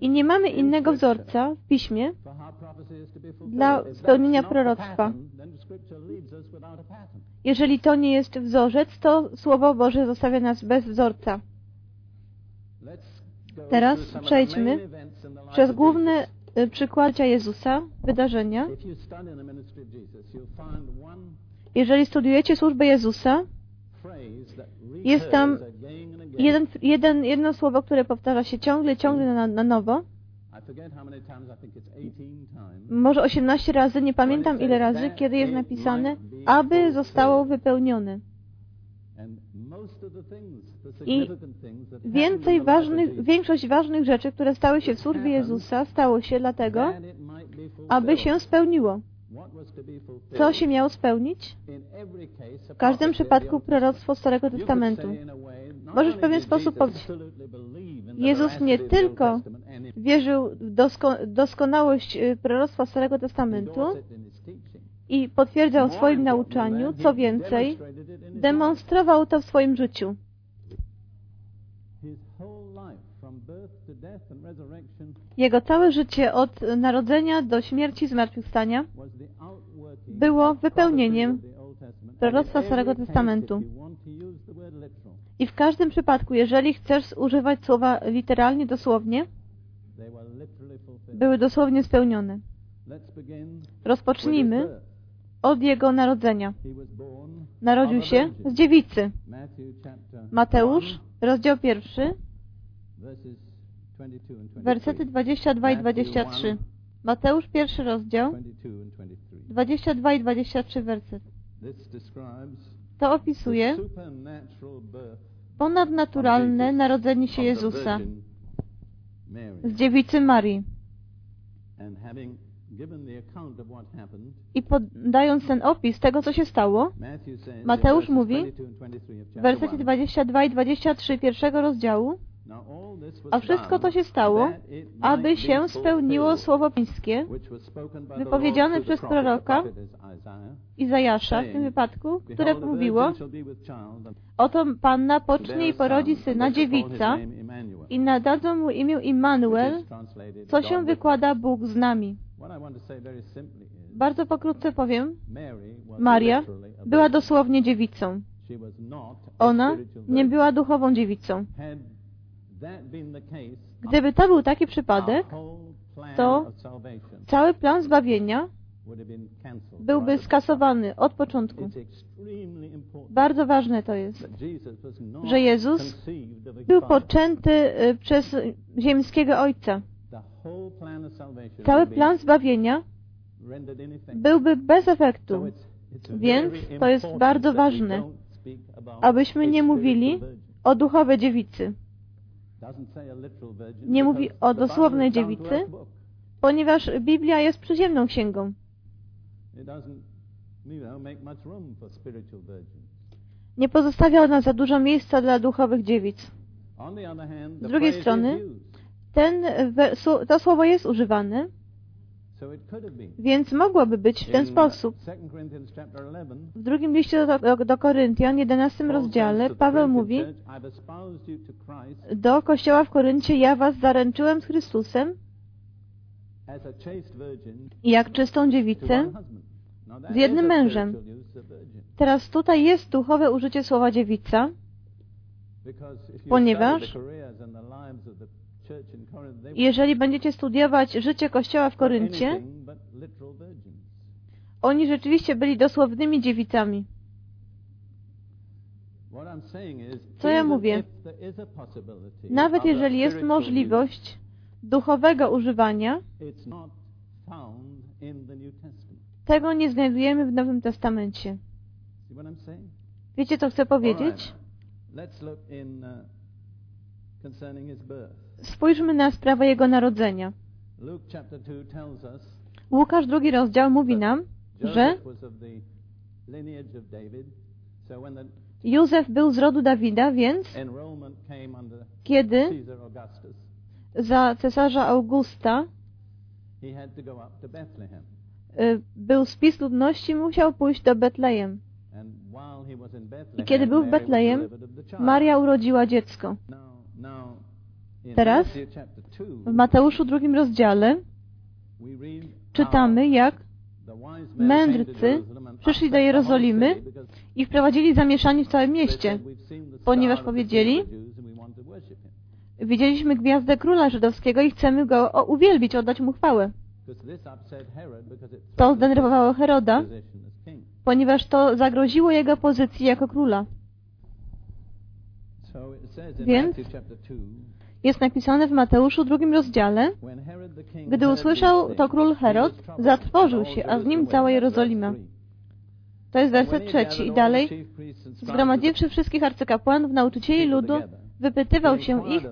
I nie mamy innego wzorca w piśmie. Dla spełnienia proroctwa. Jeżeli to nie jest wzorzec, to Słowo Boże zostawia nas bez wzorca. Teraz przejdźmy Przez główne y, przykładzie Jezusa, wydarzenia, jeżeli studiujecie służbę Jezusa, Jest tam jeden, jeden, jedno słowo, które powtarza się ciągle, ciągle na, na nowo, może 18 razy, nie pamiętam ile razy, kiedy jest napisane, aby zostało wypełnione. I więcej ważnych, większość ważnych rzeczy, które stały się w służbie Jezusa, stało się dlatego, aby się spełniło. Co się miało spełnić? W każdym przypadku proroctwo Starego Testamentu. Możesz w pewien sposób powiedzieć, Jezus nie tylko wierzył w dosko doskonałość y, proroctwa Starego Testamentu i potwierdzał w swoim nauczaniu, co więcej, demonstrował to w swoim życiu. Jego całe życie od narodzenia do śmierci i zmartwychwstania było wypełnieniem proroctwa Starego Testamentu. i w każdym przypadku, jeżeli chcesz używać słowa literalnie, dosłownie, były dosłownie spełnione. Rozpocznijmy od jego narodzenia. Narodził się z dziewicy. Mateusz, 1, rozdział pierwszy, verses 22 and 23. wersety 22 i 23. Mateusz, pierwszy rozdział, 22 and 23. 22 i 23 werset. To opisuje ponadnaturalne narodzenie się Jezusa z dziewicy Marii. I podając ten opis tego, co się stało, Mateusz mówi 22 and 23 of w wersecie 1, 22 i 23 pierwszego rozdziału, A wszystko to się stało, aby się spełniło słowo pańskie, wypowiedziane przez proroka Izajasza w tym wypadku, które mówiło, oto Panna pocznie i porodzi syna dziewica i nadadzą mu imię Immanuel, co się wykłada Bóg z nami. Bardzo pokrótce powiem, Maria była dosłownie dziewicą. Ona nie była duchową dziewicą. Gdyby to był taki przypadek, to cały plan zbawienia byłby skasowany od początku. Bardzo ważne to jest, że Jezus był poczęty y, przez ziemskiego Ojca. Cały plan zbawienia byłby bez efektu, Więc to jest bardzo ważne, abyśmy nie mówili o duchowej dziewicy, Nie mówi o dosłownej dziewicy. ponieważ Biblia jest przyziemną księgą. Nie pozostawia ona za dużo miejsca dla duchowych dziewic. Z drugiej strony. Ten, to słowo jest używane, więc mogłoby być w ten sposób. 2 Corinthians chapter 11, W drugim liście do, do, do Koryntian, 11 Paul rozdziale, Paweł mówi do kościoła w Koryncie, ja was zaręczyłem z Chrystusem jak czystą dziewicę. z jednym mężem. Teraz tutaj jest duchowe użycie słowa dziewica, Ponieważ- jeżeli będziecie studiować życie kościoła w Koryncie, oni rzeczywiście byli dosłownymi dziewicami. Co ja mówię? Nawet jeżeli jest możliwość duchowego używania, tego nie znajdujemy w Nowym Testamencie. Wiecie, co chcę powiedzieć? Spójrzmy na sprawę jego narodzenia. Luke chapter 2 tells us Łukasz drugi rozdział mówi nam, że Józef był z rodu Dawida, więc kiedy za cesarza Augusta y, był spis ludności, musiał pójść do Betlejem. I kiedy był w Betlejem. Maria urodziła dziecko. Teraz Matthew chapter 2, W Mateuszu drugim rozdziale czytamy, how jak mędrcy przyszli do Jerozolimy i wprowadzili zamieszanie w całym mieście, said, "We've seen the ponieważ powiedzieli, King of the Jews and we want to worship him." widzieliśmy gwiazdę króla żydowskiego i chcemy go uwielbić, oddać mu chwałę. To zdenerwowało Heroda, ponieważ to zagroziło jego pozycji jako króla. Więc Matthew chapter 2, jest napisane w Mateuszu drugim rozdziale, Gdy usłyszał to król Herod, zatrwożył się, a z nim cała Jerozolima. To jest werset trzeci. I dalej, zgromadziwszy wszystkich arcykapłanów, nauczycieli ludu, wypytywał się ich,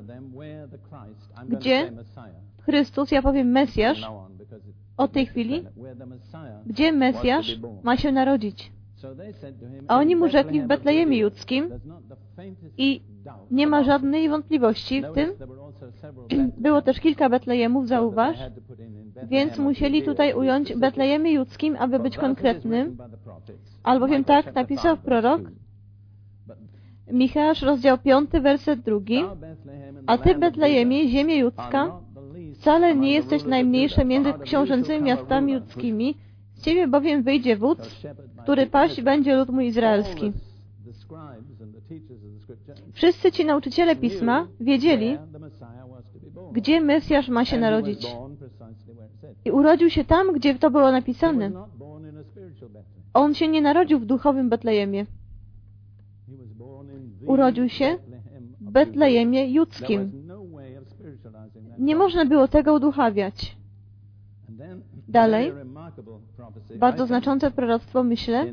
gdzie Chrystus, ja powiem Mesjasz, od tej chwili, gdzie Mesjasz ma się narodzić. A oni mu rzekli w Betlejemie Judzkim i nie ma żadnej wątpliwości w tym. Było też kilka Betlejemów, zauważ, więc musieli tutaj ująć Betlejemy Judzkim, aby być konkretnym, albowiem tak napisał prorok, Michasz, rozdział 5, werset 2. A ty, Betlejemie, ziemię judzka, wcale nie jesteś najmniejsze między książęcymi miastami judzkimi, z ciebie bowiem wyjdzie wódz, który paść będzie lud mój izraelski. Wszyscy ci nauczyciele Pisma wiedzieli, gdzie Mesjasz ma się narodzić. I urodził się tam, gdzie to było napisane. On się nie narodził w duchowym Betlejemie. Urodził się w Betlejemie judzkim. Nie można było tego uduchawiać. Dalej, bardzo znaczące proroctwo, myślę,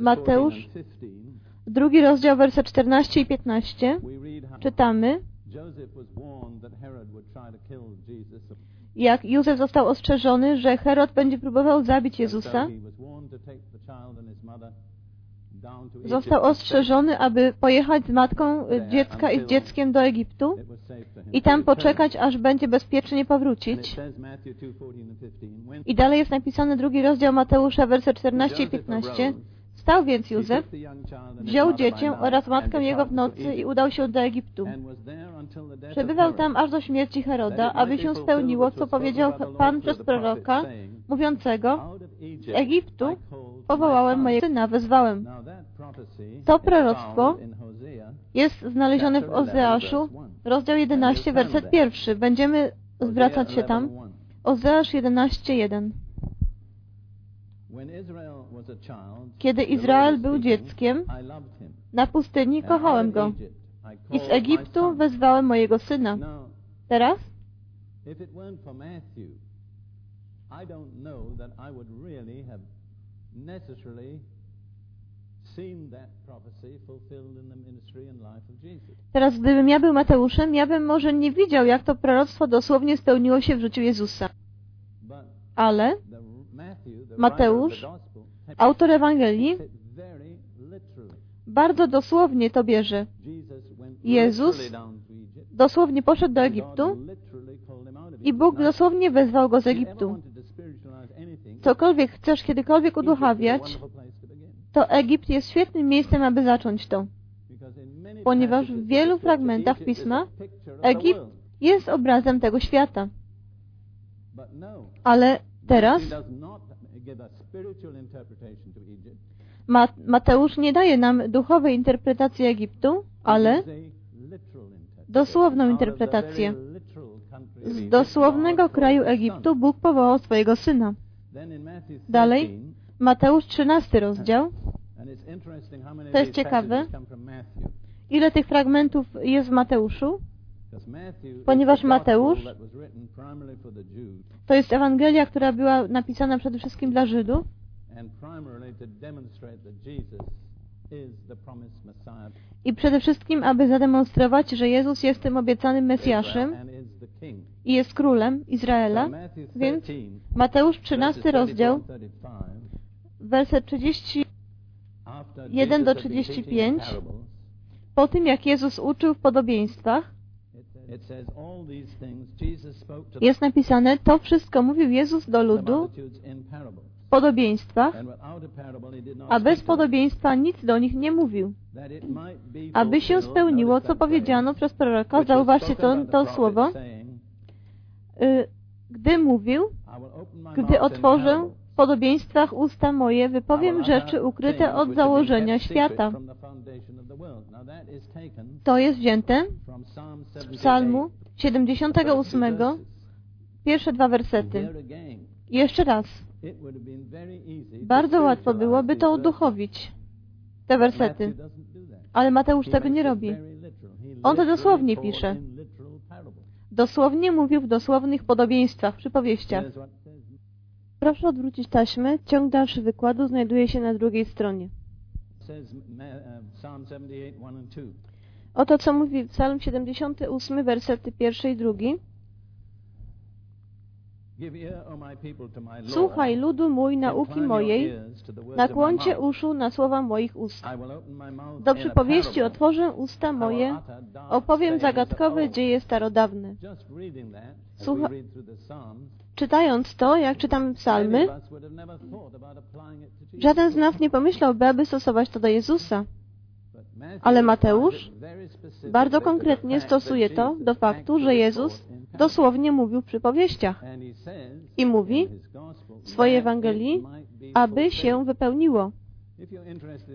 Mateusz, drugi rozdział, werset 14 i 15, czytamy, jak Józef został ostrzeżony, że Herod będzie próbował zabić Jezusa. Został ostrzeżony, aby pojechać z matką dziecka i z dzieckiem do Egiptu i tam poczekać, aż będzie bezpiecznie powrócić. I dalej jest napisany drugi rozdział Mateusza, werset 14 i 15. Stał więc Józef, wziął dziecię oraz matkę jego w nocy i udał się do Egiptu. Przebywał tam aż do śmierci Heroda, aby się spełniło, co powiedział Pan przez proroka, mówiącego, z Egiptu powołałem mojego syna, wezwałem. To proroctwo jest znalezione w Ozeaszu, rozdział 11, werset pierwszy. Będziemy zwracać się tam. Ozeasz 11:1. Kiedy Izrael był dzieckiem, na pustyni kochałem go. I z Egiptu wezwałem mojego syna. Teraz? Teraz gdybym ja był Mateuszem, ja bym może nie widział, jak to proroctwo dosłownie spełniło się w życiu Jezusa. Ale Mateusz, autor Ewangelii, bardzo dosłownie to bierze. Jezus dosłownie poszedł do Egiptu i Bóg dosłownie wezwał go z Egiptu. Cokolwiek chcesz kiedykolwiek uduchawiać, to Egipt jest świetnym miejscem, aby zacząć to. Ponieważ w wielu fragmentach Pisma Egipt jest obrazem tego świata. Ale teraz Mateusz nie daje nam duchowej interpretacji Egiptu, ale dosłowną interpretację. Z dosłownego kraju Egiptu Bóg powołał swojego syna. Dalej, Mateusz 13 rozdział. To jest ciekawe. Ile tych fragmentów jest w Mateuszu? Ponieważ Mateusz to jest Ewangelia, która była napisana przede wszystkim dla Żydów i przede wszystkim, aby zademonstrować, że Jezus jest tym obiecanym Mesjaszem i jest królem Izraela. Więc Mateusz 13 rozdział, werset 31 do 35, po tym jak Jezus uczył w podobieństwach, jest napisane, to wszystko mówił Jezus do ludu w podobieństwach, a bez podobieństwa nic do nich nie mówił. Aby się spełniło, co powiedziano przez proroka, zauważcie to, to słowo, y, gdy mówił, gdy otworzę podobieństwach usta moje, wypowiem rzeczy ukryte od założenia świata. To jest wzięte z psalmu 78, pierwsze dwa wersety. Jeszcze raz. Bardzo łatwo byłoby to uduchowić, te wersety. Ale Mateusz tego nie robi. On to dosłownie pisze. Dosłownie mówił w dosłownych podobieństwach, przypowieściach. Proszę odwrócić taśmę. Ciąg dalszy wykładu znajduje się na drugiej stronie. says ma- Psalm 78, 1 and 2. Oto co mówi Psalm 78, wersety pierwszy i drugi. Słuchaj, ludu mój, nauki mojej, nakłoncie uszu na słowa moich ust. Do przypowieści otworzę usta moje, opowiem zagadkowe dzieje starodawne. Just reading that, as Słucha- Czytając to, jak czytamy many psalmy, żaden z nas nie pomyślałby, aby stosować to do Jezusa. Ale Mateusz Bardzo konkretnie stosuje to do faktu, że Jezus dosłownie mówił he says i mówi w swojej Ewangelii, aby się wypełniło.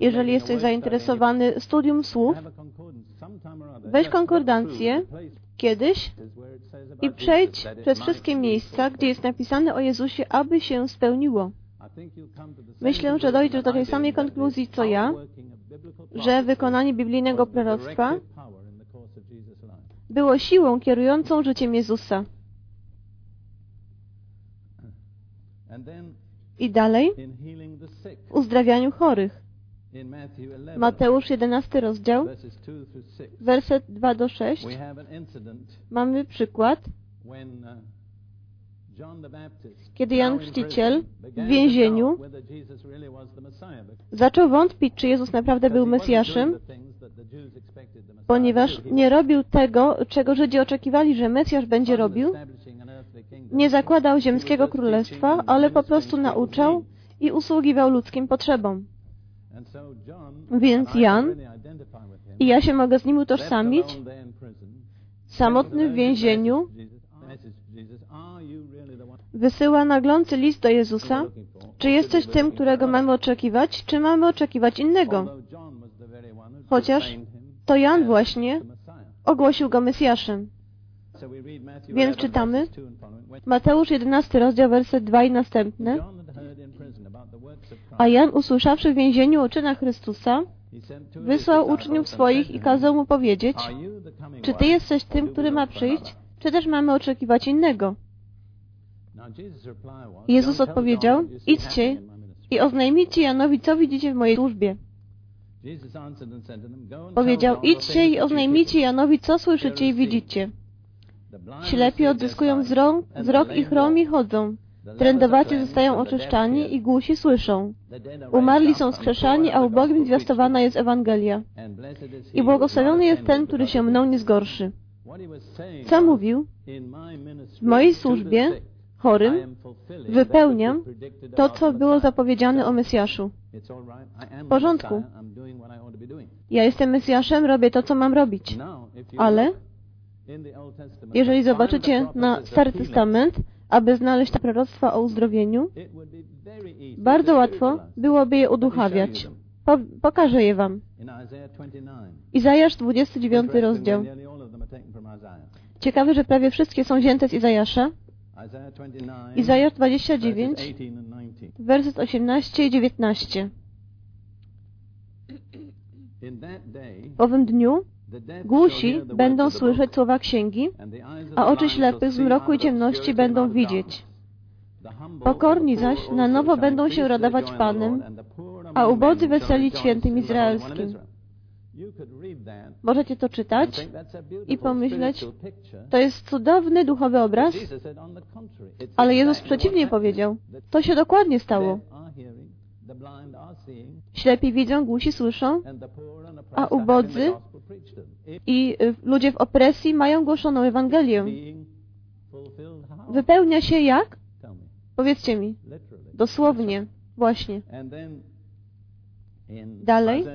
Jeżeli jesteś zainteresowany studium słów, weź konkordancję. kiedyś i przejdź przez wszystkie miejsca, gdzie jest napisane o Jezusie, aby się spełniło. Myślę, że dojdziesz do tej samej konkluzji, co ja, że wykonanie biblijnego proroctwa było siłą kierującą życiem Jezusa. I dalej w uzdrawianiu chorych. In Matthew 11, Mateusz 11 rozdział, verses 2 through 6, werset 2 do 6. we have an incident Mamy przykład, uh, Kiedy Jan Chrzciciel w więzieniu zaczął wątpić, czy Jezus naprawdę był Mesjaszem, ponieważ nie robił tego, czego Żydzi oczekiwali, że Mesjasz będzie robił. Nie zakładał ziemskiego królestwa, ale po prostu nauczał i usługiwał ludzkim potrzebom. Więc Jan, I ja się mogę z nim utożsamić, samotny w więzieniu, wysyła naglący list do Jezusa, czy jesteś tym, którego mamy oczekiwać, czy mamy oczekiwać innego? Chociaż to Jan właśnie ogłosił go Mesjaszem. Więc czytamy Mateusz 11 rozdział, werset 2 i następne. A Jan, usłyszawszy w więzieniu o czynach Chrystusa, wysłał uczniów swoich i kazał mu powiedzieć, czy Ty jesteś tym, który ma przyjść, czy też mamy oczekiwać innego? Jezus odpowiedział, idźcie i oznajmijcie Janowi, co widzicie w mojej służbie. Powiedział, idźcie i oznajmijcie Janowi, co słyszycie i widzicie. Ślepi odzyskują wzrok, wzrok i chromi chodzą. Trędowaci zostają oczyszczani i głusi słyszą. Umarli są skrzeszani, a ubogim zwiastowana jest Ewangelia. I błogosławiony jest ten, który się mną nie zgorszy. Co mówił? W mojej służbie chorym wypełniam to, co było zapowiedziane o Mesjaszu. W porządku. Ja jestem Mesjaszem, robię to, co mam robić. Ale jeżeli zobaczycie na Stary Testament, aby znaleźć te proroctwa o uzdrowieniu, bardzo łatwo byłoby je uduchawiać. Po, pokażę je wam. Izajasz 29 rozdział. Ciekawe, że prawie wszystkie są wzięte z Izajasza. Izajasz 29, werset 18 i 19. W owym dniu głusi będą słyszeć słowa księgi, a oczy ślepych z mroku i ciemności będą widzieć. Pokorni zaś na nowo będą się radować Panem, a ubodzy weselić świętym Izraelskim. Możecie to czytać i pomyśleć, to jest cudowny duchowy obraz, ale Jezus przeciwnie powiedział. To się dokładnie stało. Ślepi widzą, głusi słyszą, a ubodzy i y, ludzie w opresji mają głoszoną Ewangelię. Wypełnia się jak? Powiedzcie mi. Dosłownie. Właśnie. Dalej.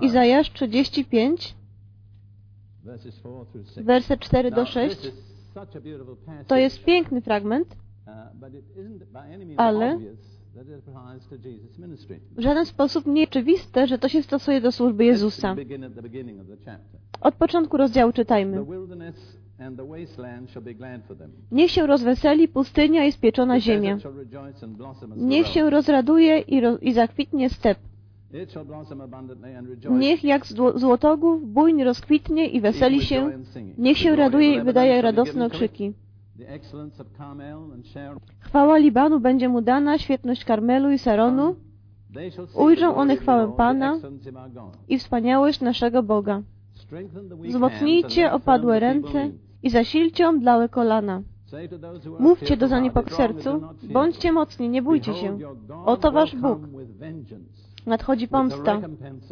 Izajasz 35, werset 4 do 6. To jest piękny fragment, ale w żaden sposób nie oczywiste, że to się stosuje do służby Jezusa. Od początku rozdziału czytajmy. Niech się rozweseli pustynia i spieczona ziemia. Niech się rozraduje i, i zakwitnie step. Niech jak zło złotogłów bujnie rozkwitnie i weseli się. Niech się raduje i wydaje radosne okrzyki. Chwała Libanu będzie mu dana, świetność Karmelu i Saronu Ujrzą one chwałę Pana i wspaniałość naszego Boga. Wzmocnijcie opadłe ręce i zasilcie omdlałe kolana. Mówcie do zaniepok sercu, bądźcie mocni, nie bójcie się. Oto wasz Bóg. Nadchodzi pomsta,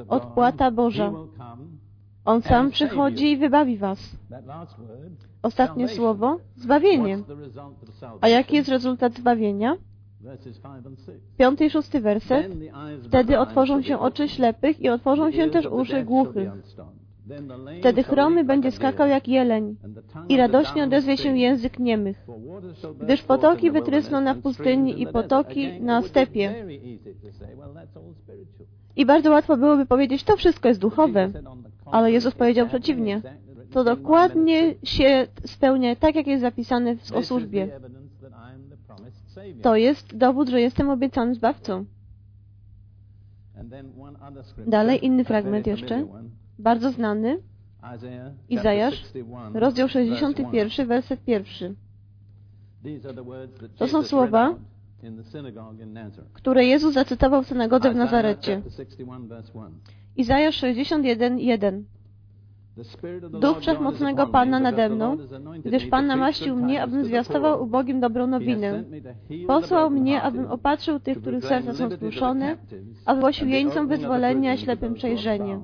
odpłata Boża. On sam przychodzi i wybawi was. Ostatnie słowo, zbawienie. A jaki jest rezultat zbawienia? Piąty i szósty werset. Wtedy otworzą się oczy ślepych i otworzą się też uszy głuchych. Wtedy chromy będzie skakał jak jeleń i radośnie odezwie się język niemych. Gdyż potoki wytrysną na pustyni i potoki na stepie. I bardzo łatwo byłoby powiedzieć, to wszystko jest duchowe. Ale Jezus powiedział przeciwnie. To dokładnie się spełnia tak, jak jest zapisane w- o służbie. To jest dowód, że jestem obiecanym zbawcą. Dalej inny fragment jeszcze. Bardzo znany. Izajasz, 61, rozdział verse 61, werset pierwszy, 1. These are the words that To są słowa, które Jezus zacytował w synagodze w Nazarecie. chapter 61, verse 1. Izajasz 61, 1. The Spirit of the Duch Wszechmocnego Pana nade mną, gdyż Pan namaścił mnie, abym zwiastował ubogim dobrą nowinę. Posłał mnie, abym opatrzył tych, których serca są captives, a głosił jeńcom wyzwolenia, ślepym przejrzenie.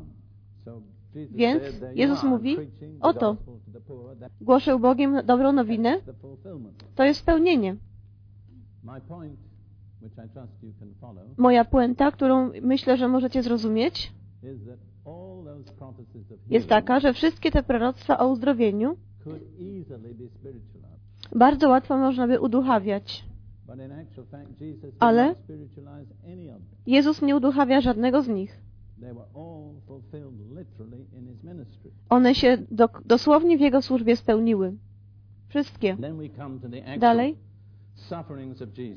Więc Jezus mówi, oto, Głoszę ubogim dobrą nowinę, to jest spełnienie. Moja puenta, którą myślę, że możecie zrozumieć, jest taka, że wszystkie te proroctwa o uzdrowieniu bardzo łatwo można by uduchawiać. Ale-. Jezus nie uduchawia żadnego z nich. One się do, dosłownie w Jego służbie spełniły. Wszystkie. Dalej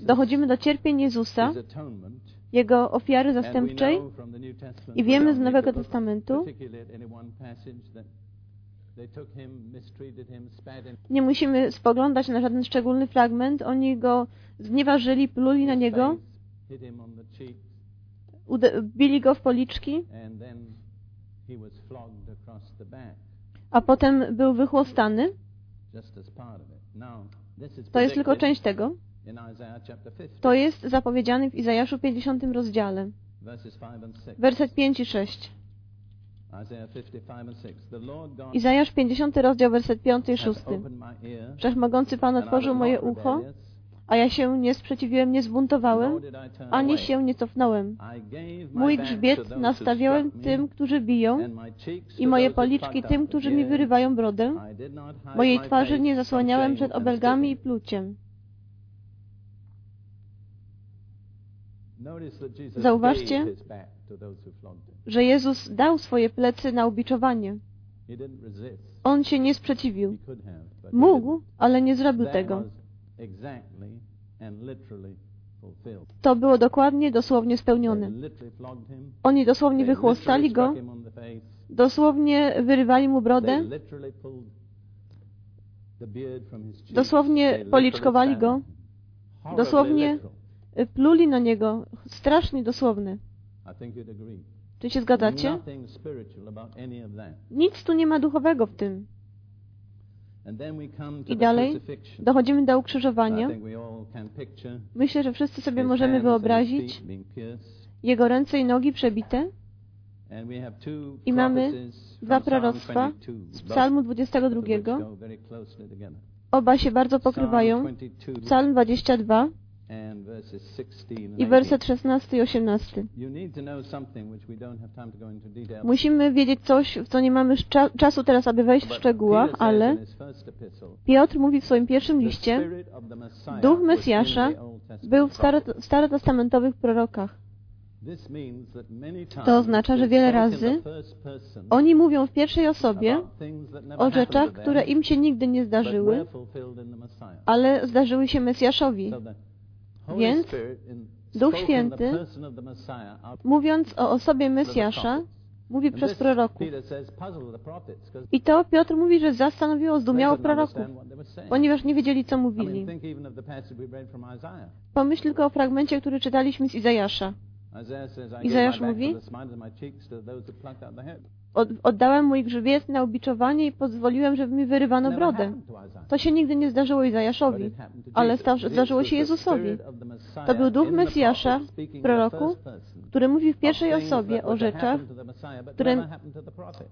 dochodzimy do cierpień Jezusa, Jego ofiary zastępczej i wiemy z Nowego Testamentu, nie musimy spoglądać na żaden szczególny fragment, oni Go znieważyli, pluli na Niego, bili Go w policzki, a potem był wychłostany. To jest tylko część tego. In Isaiah chapter 50, To jest zapowiedziane w Izajaszu 50 rozdziale, verses 5 and 6. werset 5 i 6. Isaiah 55 and 6. The Lord God Izajasz 50 rozdział, werset 5 i hath 6. opened my ear, Wszechmogący Pan otworzył moje ucho, a ja się nie sprzeciwiłem, nie zbuntowałem, ani się nie cofnąłem. Mój grzbiet nastawiałem tym, którzy biją i moje policzki tym, którzy mi wyrywają brodę. Mojej twarzy nie zasłaniałem przed obelgami i pluciem. Him. że Jezus dał swoje plecy na ubiczowanie. On się nie sprzeciwił. Mógł, ale nie zrobił tego. To było dokładnie, dosłownie spełnione. Oni dosłownie wychłostali go, dosłownie wyrywali mu brodę. Dosłownie policzkowali go. Dosłownie pluli na niego. Strasznie agree. Czy się zgadzacie? Nic tu nie ma duchowego w tym. I dalej dochodzimy do ukrzyżowania. Myślę, że wszyscy sobie możemy wyobrazić jego ręce i nogi przebite. I mamy dwa proroctwa 22, z Psalmu of which 22. go very closely together. Oba się bardzo pokrywają. 22 Psalm 22 and verses 16 and i 18. werset 16 i 18. You need to know something which we don't have time to go into detail. Musimy wiedzieć coś, w co nie mamy cza- czasu teraz, aby wejść w szczegółach, ale Piotr mówi w swoim pierwszym liście, Duch Mesjasza był w starotestamentowych prorokach. To oznacza, że wiele razy Oni mówią w pierwszej osobie o rzeczach, które im się nigdy nie zdarzyły, ale zdarzyły się Mesjaszowi. Więc Duch Święty, Mówiąc o osobie Mesjasza, mówi przez proroków. I to Piotr mówi, że zastanowiło, zdumiało proroków, ponieważ nie wiedzieli, co mówili. Pomyśl tylko o fragmencie, który czytaliśmy z Izajasza. Izajasz mówi, Od, oddałem mój grzbiet na ubiczowanie i pozwoliłem, żeby mi wyrywano brodę. to się nigdy nie zdarzyło Izajaszowi, ale zdarzyło się Jezusowi. To był duch Mesjasza proroku, który mówi w pierwszej osobie o rzeczach, które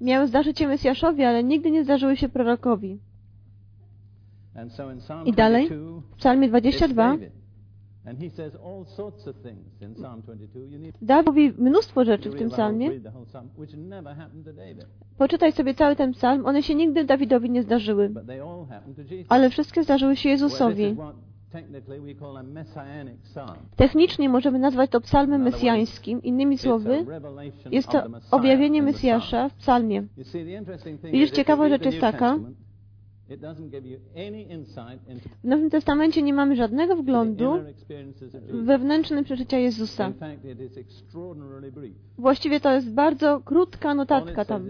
miały zdarzyć się Mesjaszowi, ale nigdy nie zdarzyły się prorokowi. I dalej, 22, w psalmie it's 22, Dawid mówi mnóstwo rzeczy w tym psalmie. Poczytaj sobie cały ten psalm, one się nigdy Dawidowi nie zdarzyły, ale wszystkie zdarzyły się Jezusowi. Technicznie możemy nazwać to psalmem mesjańskim, innymi słowy, jest to objawienie Mesjasza w psalmie. Widzisz, ciekawa rzecz jest taka, W Nowym Testamencie nie mamy żadnego wglądu w wewnętrzne przeżycia Jezusa. Właściwie to jest bardzo krótka notatka tam.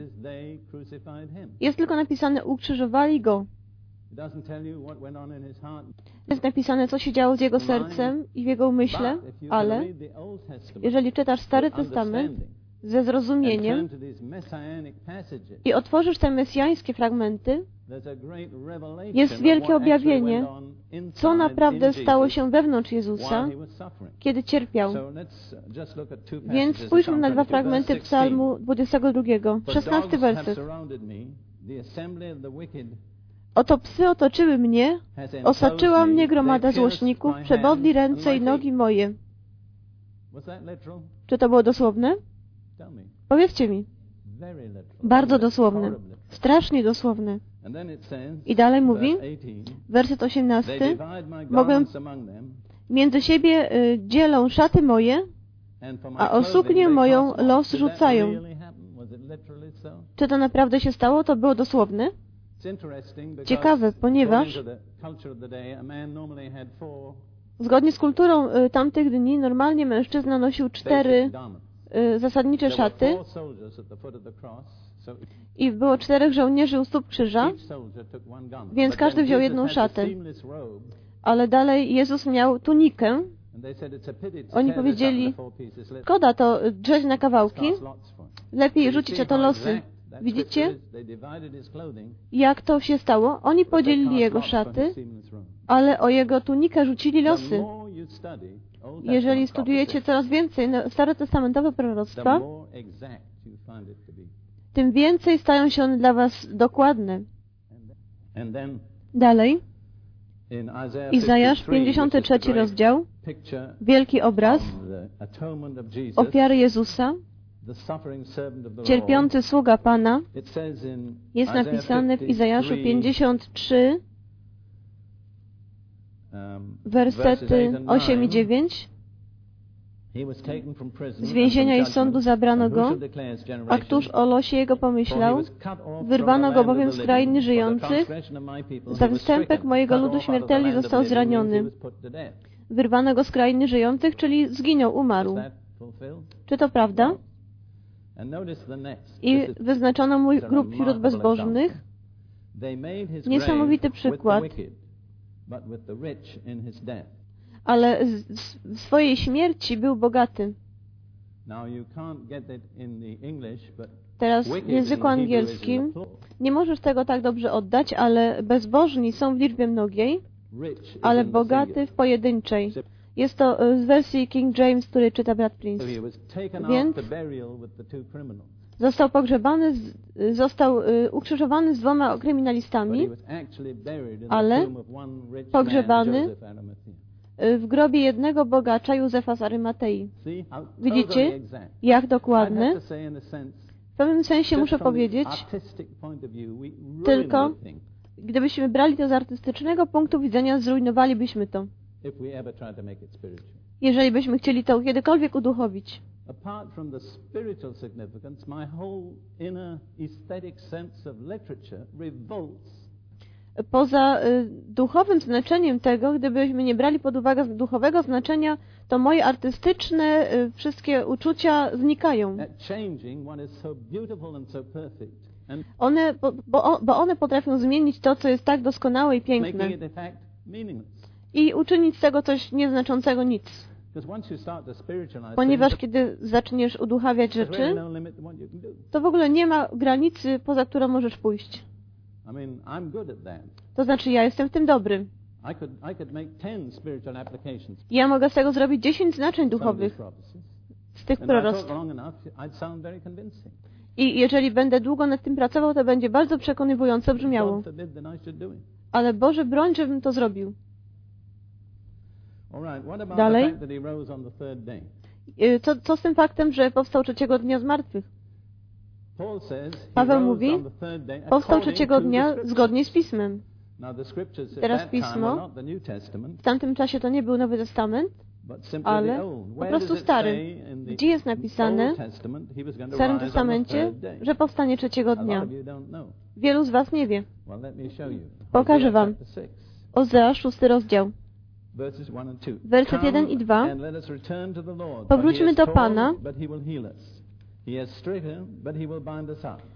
Jest tylko napisane ukrzyżowali go. Jest napisane, co się działo z jego sercem i w jego umyśle, ale jeżeli czytasz Stary Testament ze zrozumieniem i otworzysz te mesjańskie fragmenty, Jest wielkie objawienie, co naprawdę stało się wewnątrz Jezusa, kiedy cierpiał. Uh, Więc spójrzmy na dwa 22, fragmenty verse 16. psalmu 22, For 16 dogs have werset. Oto psy otoczyły mnie, osaczyła mnie gromada złośników, przebodli ręce i nogi moje. Czy to było dosłowne? Powiedzcie mi. Bardzo dosłowne. Strasznie dosłowne. I dalej mówi, verse 18, werset They 18, divide my mogę między siebie y, dzielą szaty moje, a o suknię moją los rzucają. Czy to naprawdę się stało? To było dosłowne? Ciekawe, ponieważ zgodnie z kulturą y, tamtych dni normalnie mężczyzna nosił cztery zasadnicze There were szaty i było czterech żołnierzy u stóp krzyża. Więc każdy wziął jedną szatę. ale dalej Jezus miał tunikę. and they said, "It's a pity to Oni powiedzieli, Szkoda to y, drzeć na kawałki, cast lots for it." lepiej rzucić o to losy. Widzicie, jak to się stało? Oni podzielili jego szaty, ale o jego tunikę rzucili losy. Jeżeli studiujecie coraz więcej no- starotestamentowe proroctwa, tym więcej stają się one dla was dokładne. Dalej, Izajasz 53, which is the 53 great rozdział, wielki obraz. ofiary Jezusa, cierpiący sługa Pana, jest Isaiah napisane w Izajaszu 53, 53, um, wersety verses 8 and 8 i 9, 9. He was taken from prison Z więzienia i sądu zabrano go, a któż o losie jego pomyślał? Wyrwano go bowiem z krainy żyjących, za występek mojego ludu śmiertelnie został zraniony. Wyrwano go z krainy żyjących, czyli zginął, umarł. Czy to prawda? Next. I wyznaczono mój grup wśród bezbożnych. Niesamowity przykład. Ale w swojej śmierci był bogaty. Now you can't get it in the English, but Teraz w języku angielskim nie możesz tego tak dobrze oddać, ale bezbożni są w liczbie mnogiej, ale bogaty w pojedynczej. Jest to y, z wersji King James, który czyta brat Prince. Więc- Został pogrzebany, został y, ukrzyżowany z dwoma kryminalistami Ale pogrzebany y, w grobie jednego bogacza Józefa z Arymatei. Widzicie? Jak sense, W pewnym sensie muszę powiedzieć, Tylko- gdybyśmy brali to z artystycznego punktu widzenia, zrujnowalibyśmy to. Jeżeli byśmy chcieli to kiedykolwiek uduchowić. Apart from the spiritual significance, my whole inner aesthetic sense of literature revolts poza y, duchowym znaczeniem tego, gdybyśmy nie brali pod uwagę duchowego znaczenia, to moje artystyczne y, wszystkie uczucia znikają. One, bo, bo, one potrafią zmienić to, co jest tak doskonałe i piękne i uczynić z tego coś nieznaczącego nic. Ponieważ kiedy zaczniesz uduchawiać rzeczy, to w ogóle nie ma granicy, poza którą możesz pójść. To znaczy, ja jestem w tym dobry. Ja mogę z tego zrobić 10 znaczeń duchowych z tych proroctw. I jeżeli będę długo nad tym pracował, to będzie bardzo przekonywująco brzmiało. Ale Boże, broń, żebym to zrobił. Y, Co, co z tym faktem, że powstał trzeciego dnia z martwych? Paweł mówi, Powstał trzeciego dnia zgodnie z Pismem. Teraz Pismo. W tamtym czasie to nie był Nowy Testament, ale po prostu stary. Gdzie jest napisane w Starym Testamencie, że powstanie trzeciego dnia. Wielu z Was nie wie. Pokażę wam. Ozea, szósty rozdział. Werset Come jeden i dwa. and let us return to the Lord. Powróćmy For he do Pana.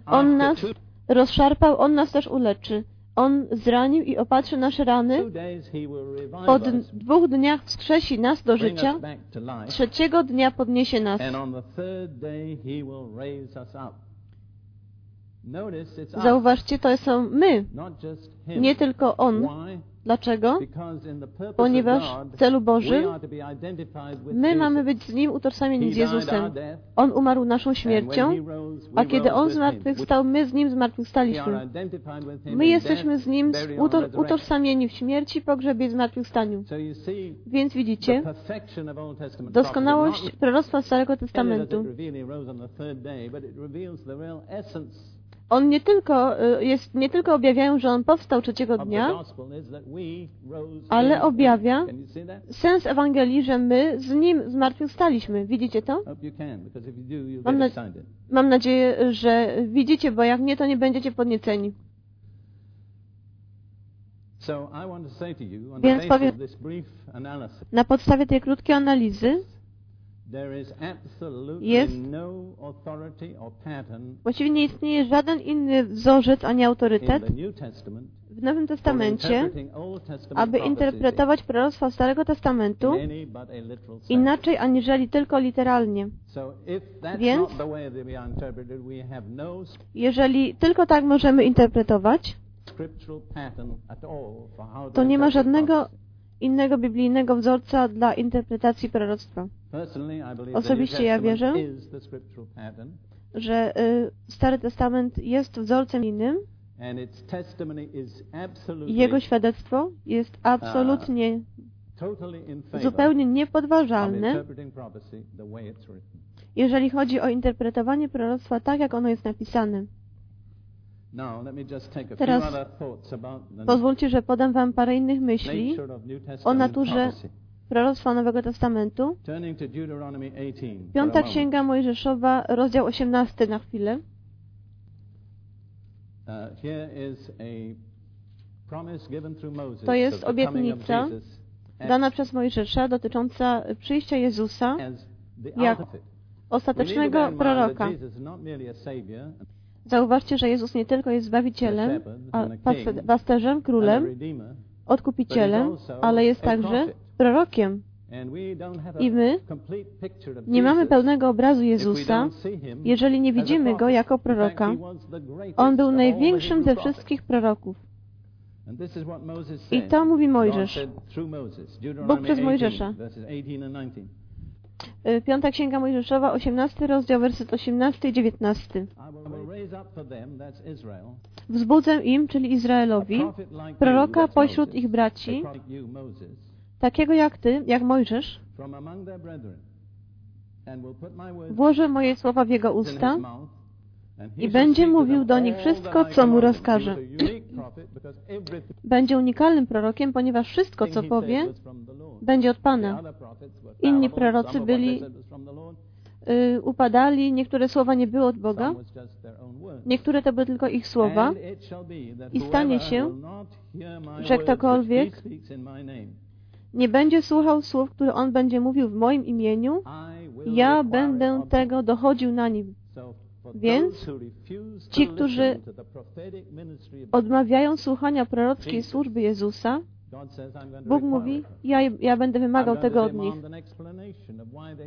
On nas rozszarpał, On nas też uleczy. On zranił i opatrzy nasze rany. Po dwóch dniach wskrzesi nas do życia. Trzeciego dnia podniesie nas. Zauważcie, to są my, nie tylko On. Dlaczego? Ponieważ w celu Bożym my mamy być z Nim utożsamieni z Jezusem. On umarł naszą śmiercią, a kiedy On zmartwychwstał, my z Nim zmartwychwstaliśmy. My jesteśmy z Nim utożsamieni w śmierci, pogrzebie i zmartwychwstaniu. Więc widzicie, doskonałość proroctwa Starego Testamentu. On nie tylko, y, jest, nie tylko objawiają, że On powstał trzeciego dnia, ale objawia sens Ewangelii, że my z Nim zmartwychwstaliśmy. Widzicie to? Mam na-. Mam nadzieję, że widzicie, bo jak nie, to nie będziecie podnieceni. Więc powiem- Na podstawie tej krótkiej analizy Jest- no właściwie nie istnieje żaden inny wzorzec ani autorytet w Nowym Testamencie, aby interpretować proroctwa Starego Testamentu inaczej aniżeli tylko literalnie. Więc- no Jeżeli tylko tak możemy interpretować, to nie ma żadnego. Innego biblijnego wzorca dla interpretacji proroctwa. Osobiście ja wierzę, Że y, Stary Testament jest wzorcem innym i jego świadectwo jest absolutnie, in favor zupełnie niepodważalne, jeżeli chodzi o interpretowanie proroctwa tak, jak ono jest napisane. Teraz Pozwólcie, że podam Wam parę innych myśli o naturze proroctwa Nowego Testamentu. Turning to Deuteronomy 18. for a Piąta. Księga Mojżeszowa, rozdział 18 na chwilę. Uh, To jest obietnica dana przez Mojżesza dotycząca przyjścia Jezusa, jak ostatecznego proroka. Zauważcie, że Jezus nie tylko jest Zbawicielem, a pas- pasterzem, królem, odkupicielem, ale jest także prorokiem. I my Nie mamy pełnego obrazu Jezusa, jeżeli nie widzimy Go jako proroka. On był największym ze wszystkich proroków. I to mówi Mojżesz. Bóg przez 18, Mojżesza. verses 18 and 19. Y, Piąta Księga Mojżeszowa, 18 rozdział, werset 18 i 19. Wzbudzę im, czyli Izraelowi, proroka pośród ich braci, takiego jak ty, jak Mojżesz, włożę moje słowa w jego usta i będzie mówił do nich wszystko, co mu rozkaże. Będzie unikalnym prorokiem, ponieważ wszystko, co powie, będzie od Pana. Inni prorocy byli upadali, niektóre słowa nie były od Boga, niektóre to były tylko ich słowa. I stanie się, że ktokolwiek Nie będzie słuchał słów, które On będzie mówił w moim imieniu, ja będę tego dochodził na nim. Więc ci, którzy Odmawiają słuchania prorockiej służby Jezusa, Bóg mówi, ja, ja będę wymagał tego od nich.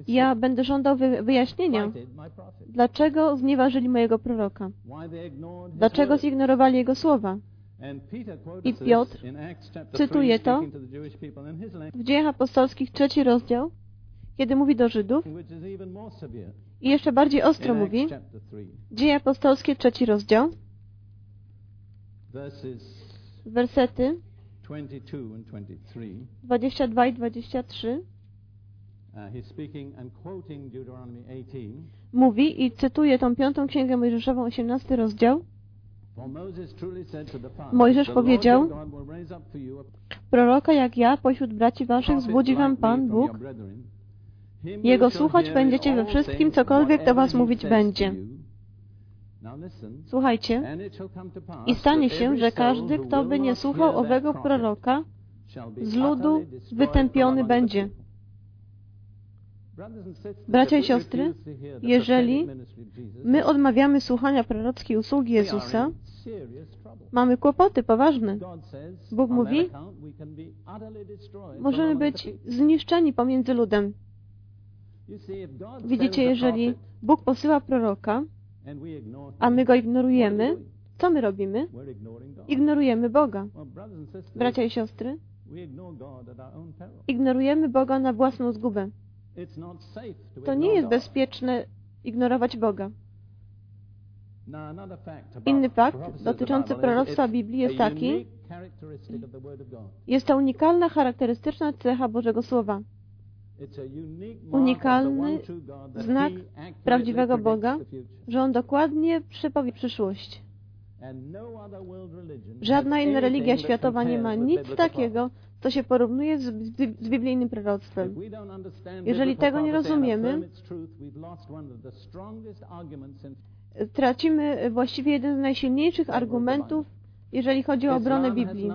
Ja będę żądał wy, wyjaśnienia, dlaczego znieważyli mojego proroka, dlaczego zignorowali jego słowa. I Piotr cytuje 3, to W Dziejach Apostolskich trzeci rozdział, kiedy mówi do Żydów. i jeszcze bardziej ostro mówi, Acts chapter 3, Dzieje Apostolskie trzeci rozdział, wersety 22 and 23. 22 i 23, Uh, he's speaking and quoting Deuteronomy 18. mówi i cytuje tą piątą księgę Mojżeszową, 18 rozdział. Mojżesz "The Lord powiedział, Proroka jak ja pośród braci waszych zbudzi wam Pan Bóg. Jego słuchać będziecie we wszystkim, cokolwiek do was mówić będzie. Słuchajcie, i stanie się, że każdy, kto by nie słuchał owego proroka, z ludu wytępiony będzie. Bracia i siostry, jeżeli my odmawiamy słuchania prorockiej usługi Jezusa, mamy kłopoty poważne. Bóg mówi, Możemy być zniszczeni pomiędzy ludem. Widzicie, jeżeli Bóg posyła proroka, a my go ignorujemy, co my robimy? Ignorujemy Boga. Bracia i siostry, ignorujemy Boga na własną zgubę. To nie jest bezpieczne ignorować Boga. Inny fakt dotyczący proroctwa Biblii jest taki, jest to unikalna, charakterystyczna cecha Bożego Słowa. Unikalny znak prawdziwego Boga, że On dokładnie przepowie przyszłość. No Żadna inna religia światowa nie ma nic takiego, co się porównuje z, z, biblijnym proroctwem. Jeżeli tego nie rozumiemy, Tracimy właściwie jeden z najsilniejszych argumentów, jeżeli chodzi o obronę Biblii.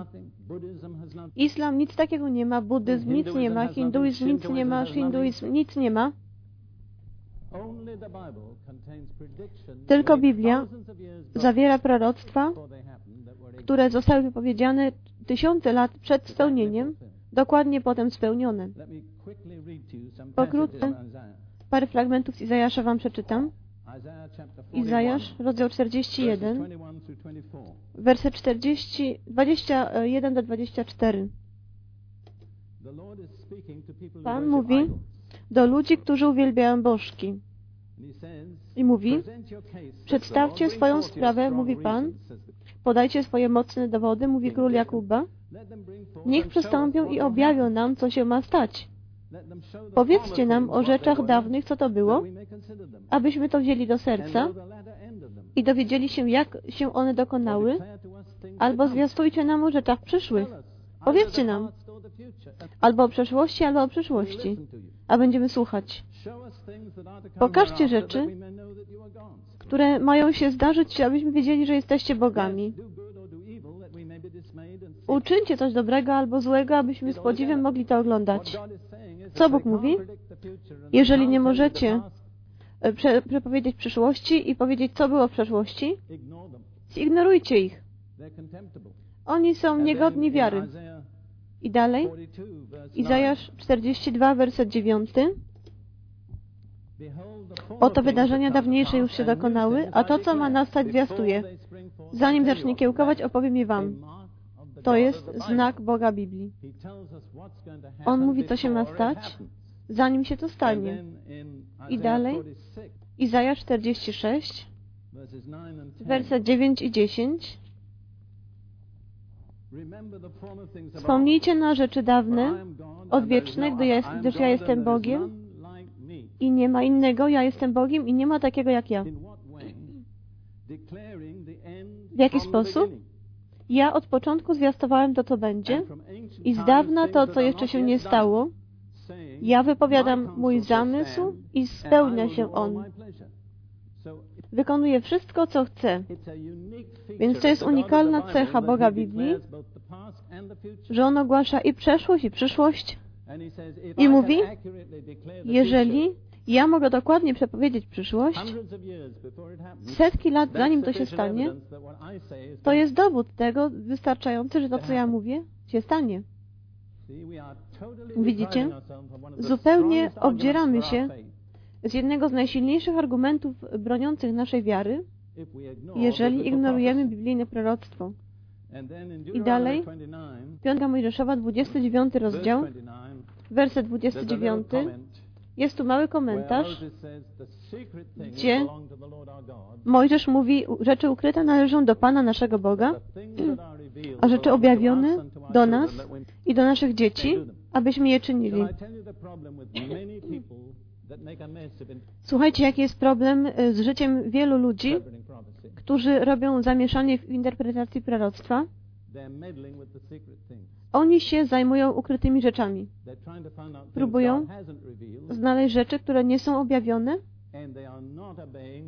Islam nic takiego nie ma, buddyzm nic nie ma, hinduizm nic nie ma, shinduizm nic nie ma. Tylko Biblia Zawiera proroctwa, które zostały wypowiedziane tysiące lat przed spełnieniem, dokładnie potem spełnione. Pokrótce parę fragmentów z Izajasza wam przeczytam. Isaiah chapter 41, Izajasz, rozdział verses 41, 21 through 24. werset 40, 21 do 24. The Lord is speaking to people who Pan mówi do ludzi, którzy uwielbiają bożki. I mówi, "Present your case, says the Przedstawcie swoją sprawę, mówi Pan. podajcie swoje mocne dowody, mówi król Jakuba. Niech przystąpią i objawią nam, co się ma stać. Powiedzcie nam o rzeczach dawnych, co to było, abyśmy to wzięli do serca i dowiedzieli się, jak się one dokonały, albo zwiastujcie nam o rzeczach przyszłych, Powiedzcie nam. albo o przeszłości, albo o przyszłości, a będziemy słuchać. Pokażcie rzeczy, które mają się zdarzyć, abyśmy wiedzieli, że jesteście bogami. Uczyńcie coś dobrego albo złego, abyśmy z podziwem mogli to oglądać. Co Bóg mówi? Jeżeli nie możecie Prze przepowiedzieć przyszłości i powiedzieć, co było w przeszłości, zignorujcie ich. Oni są niegodni wiary. I dalej, 42, verse Izajasz 42, werset 9. 9, Behold, the former Oto wydarzenia dawniejsze już się dokonały, a to, co ma nastać, I Zanim zacznie kiełkować, opowiem je wam. To jest znak Boga Biblii. On mówi, co się ma stać. Zanim się to stanie. I dalej, 46, Izajasz 46, verses 9 and 10. werset 9 i 10. Remember the former things of old. Wspomnijcie na rzeczy dawne odwieczne, is gdy no ja jest- gdyż ja jestem Bogiem. i nie ma innego, ja jestem Bogiem i nie ma takiego jak ja. W jaki sposób? Ja od początku zwiastowałem to, co będzie i z dawna to, co jeszcze się nie stało, Ja wypowiadam mój zamysł i spełnia się on. Wykonuje wszystko, co chce. Więc to jest unikalna cecha Boga Biblii, że On ogłasza i przeszłość, i przyszłość. I mówi, jeżeli ja mogę dokładnie przepowiedzieć przyszłość, setki lat zanim to się stanie, to jest dowód tego wystarczający, że to, co ja mówię, się stanie. Widzicie? Zupełnie obdzieramy się z jednego z najsilniejszych argumentów broniących naszej wiary, jeżeli ignorujemy biblijne proroctwo. I dalej, 5 Mojżeszowa, 29 rozdział, werset 29, jest tu mały komentarz, gdzie Mojżesz mówi, rzeczy ukryte należą do Pana naszego Boga, a rzeczy objawione do nas i do naszych dzieci, abyśmy je czynili. Słuchajcie, jaki jest problem z życiem wielu ludzi, którzy robią zamieszanie w interpretacji proroctwa. Oni się zajmują ukrytymi rzeczami. Próbują znaleźć rzeczy, które nie są objawione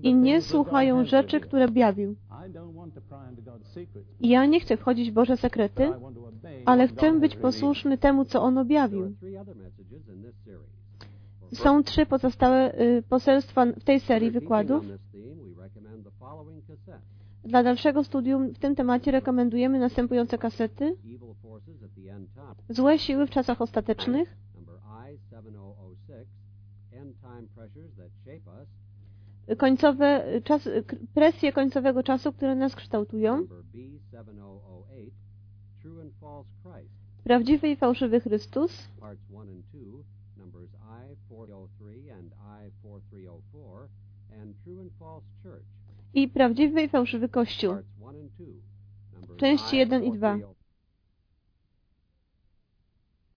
i nie słuchają rzeczy, które objawił. Ja nie chcę wchodzić w Boże sekrety, ale chcę być posłuszny temu, co On objawił. Są trzy pozostałe y, poselstwa w tej serii wykładów. Dla dalszego studium w tym temacie rekomendujemy następujące kasety. Złe siły w czasach ostatecznych. Końcowe, czas, presje końcowego czasu, które nas kształtują. Prawdziwy i fałszywy Chrystus. I prawdziwy i fałszywy Kościół. Części 1 i 2.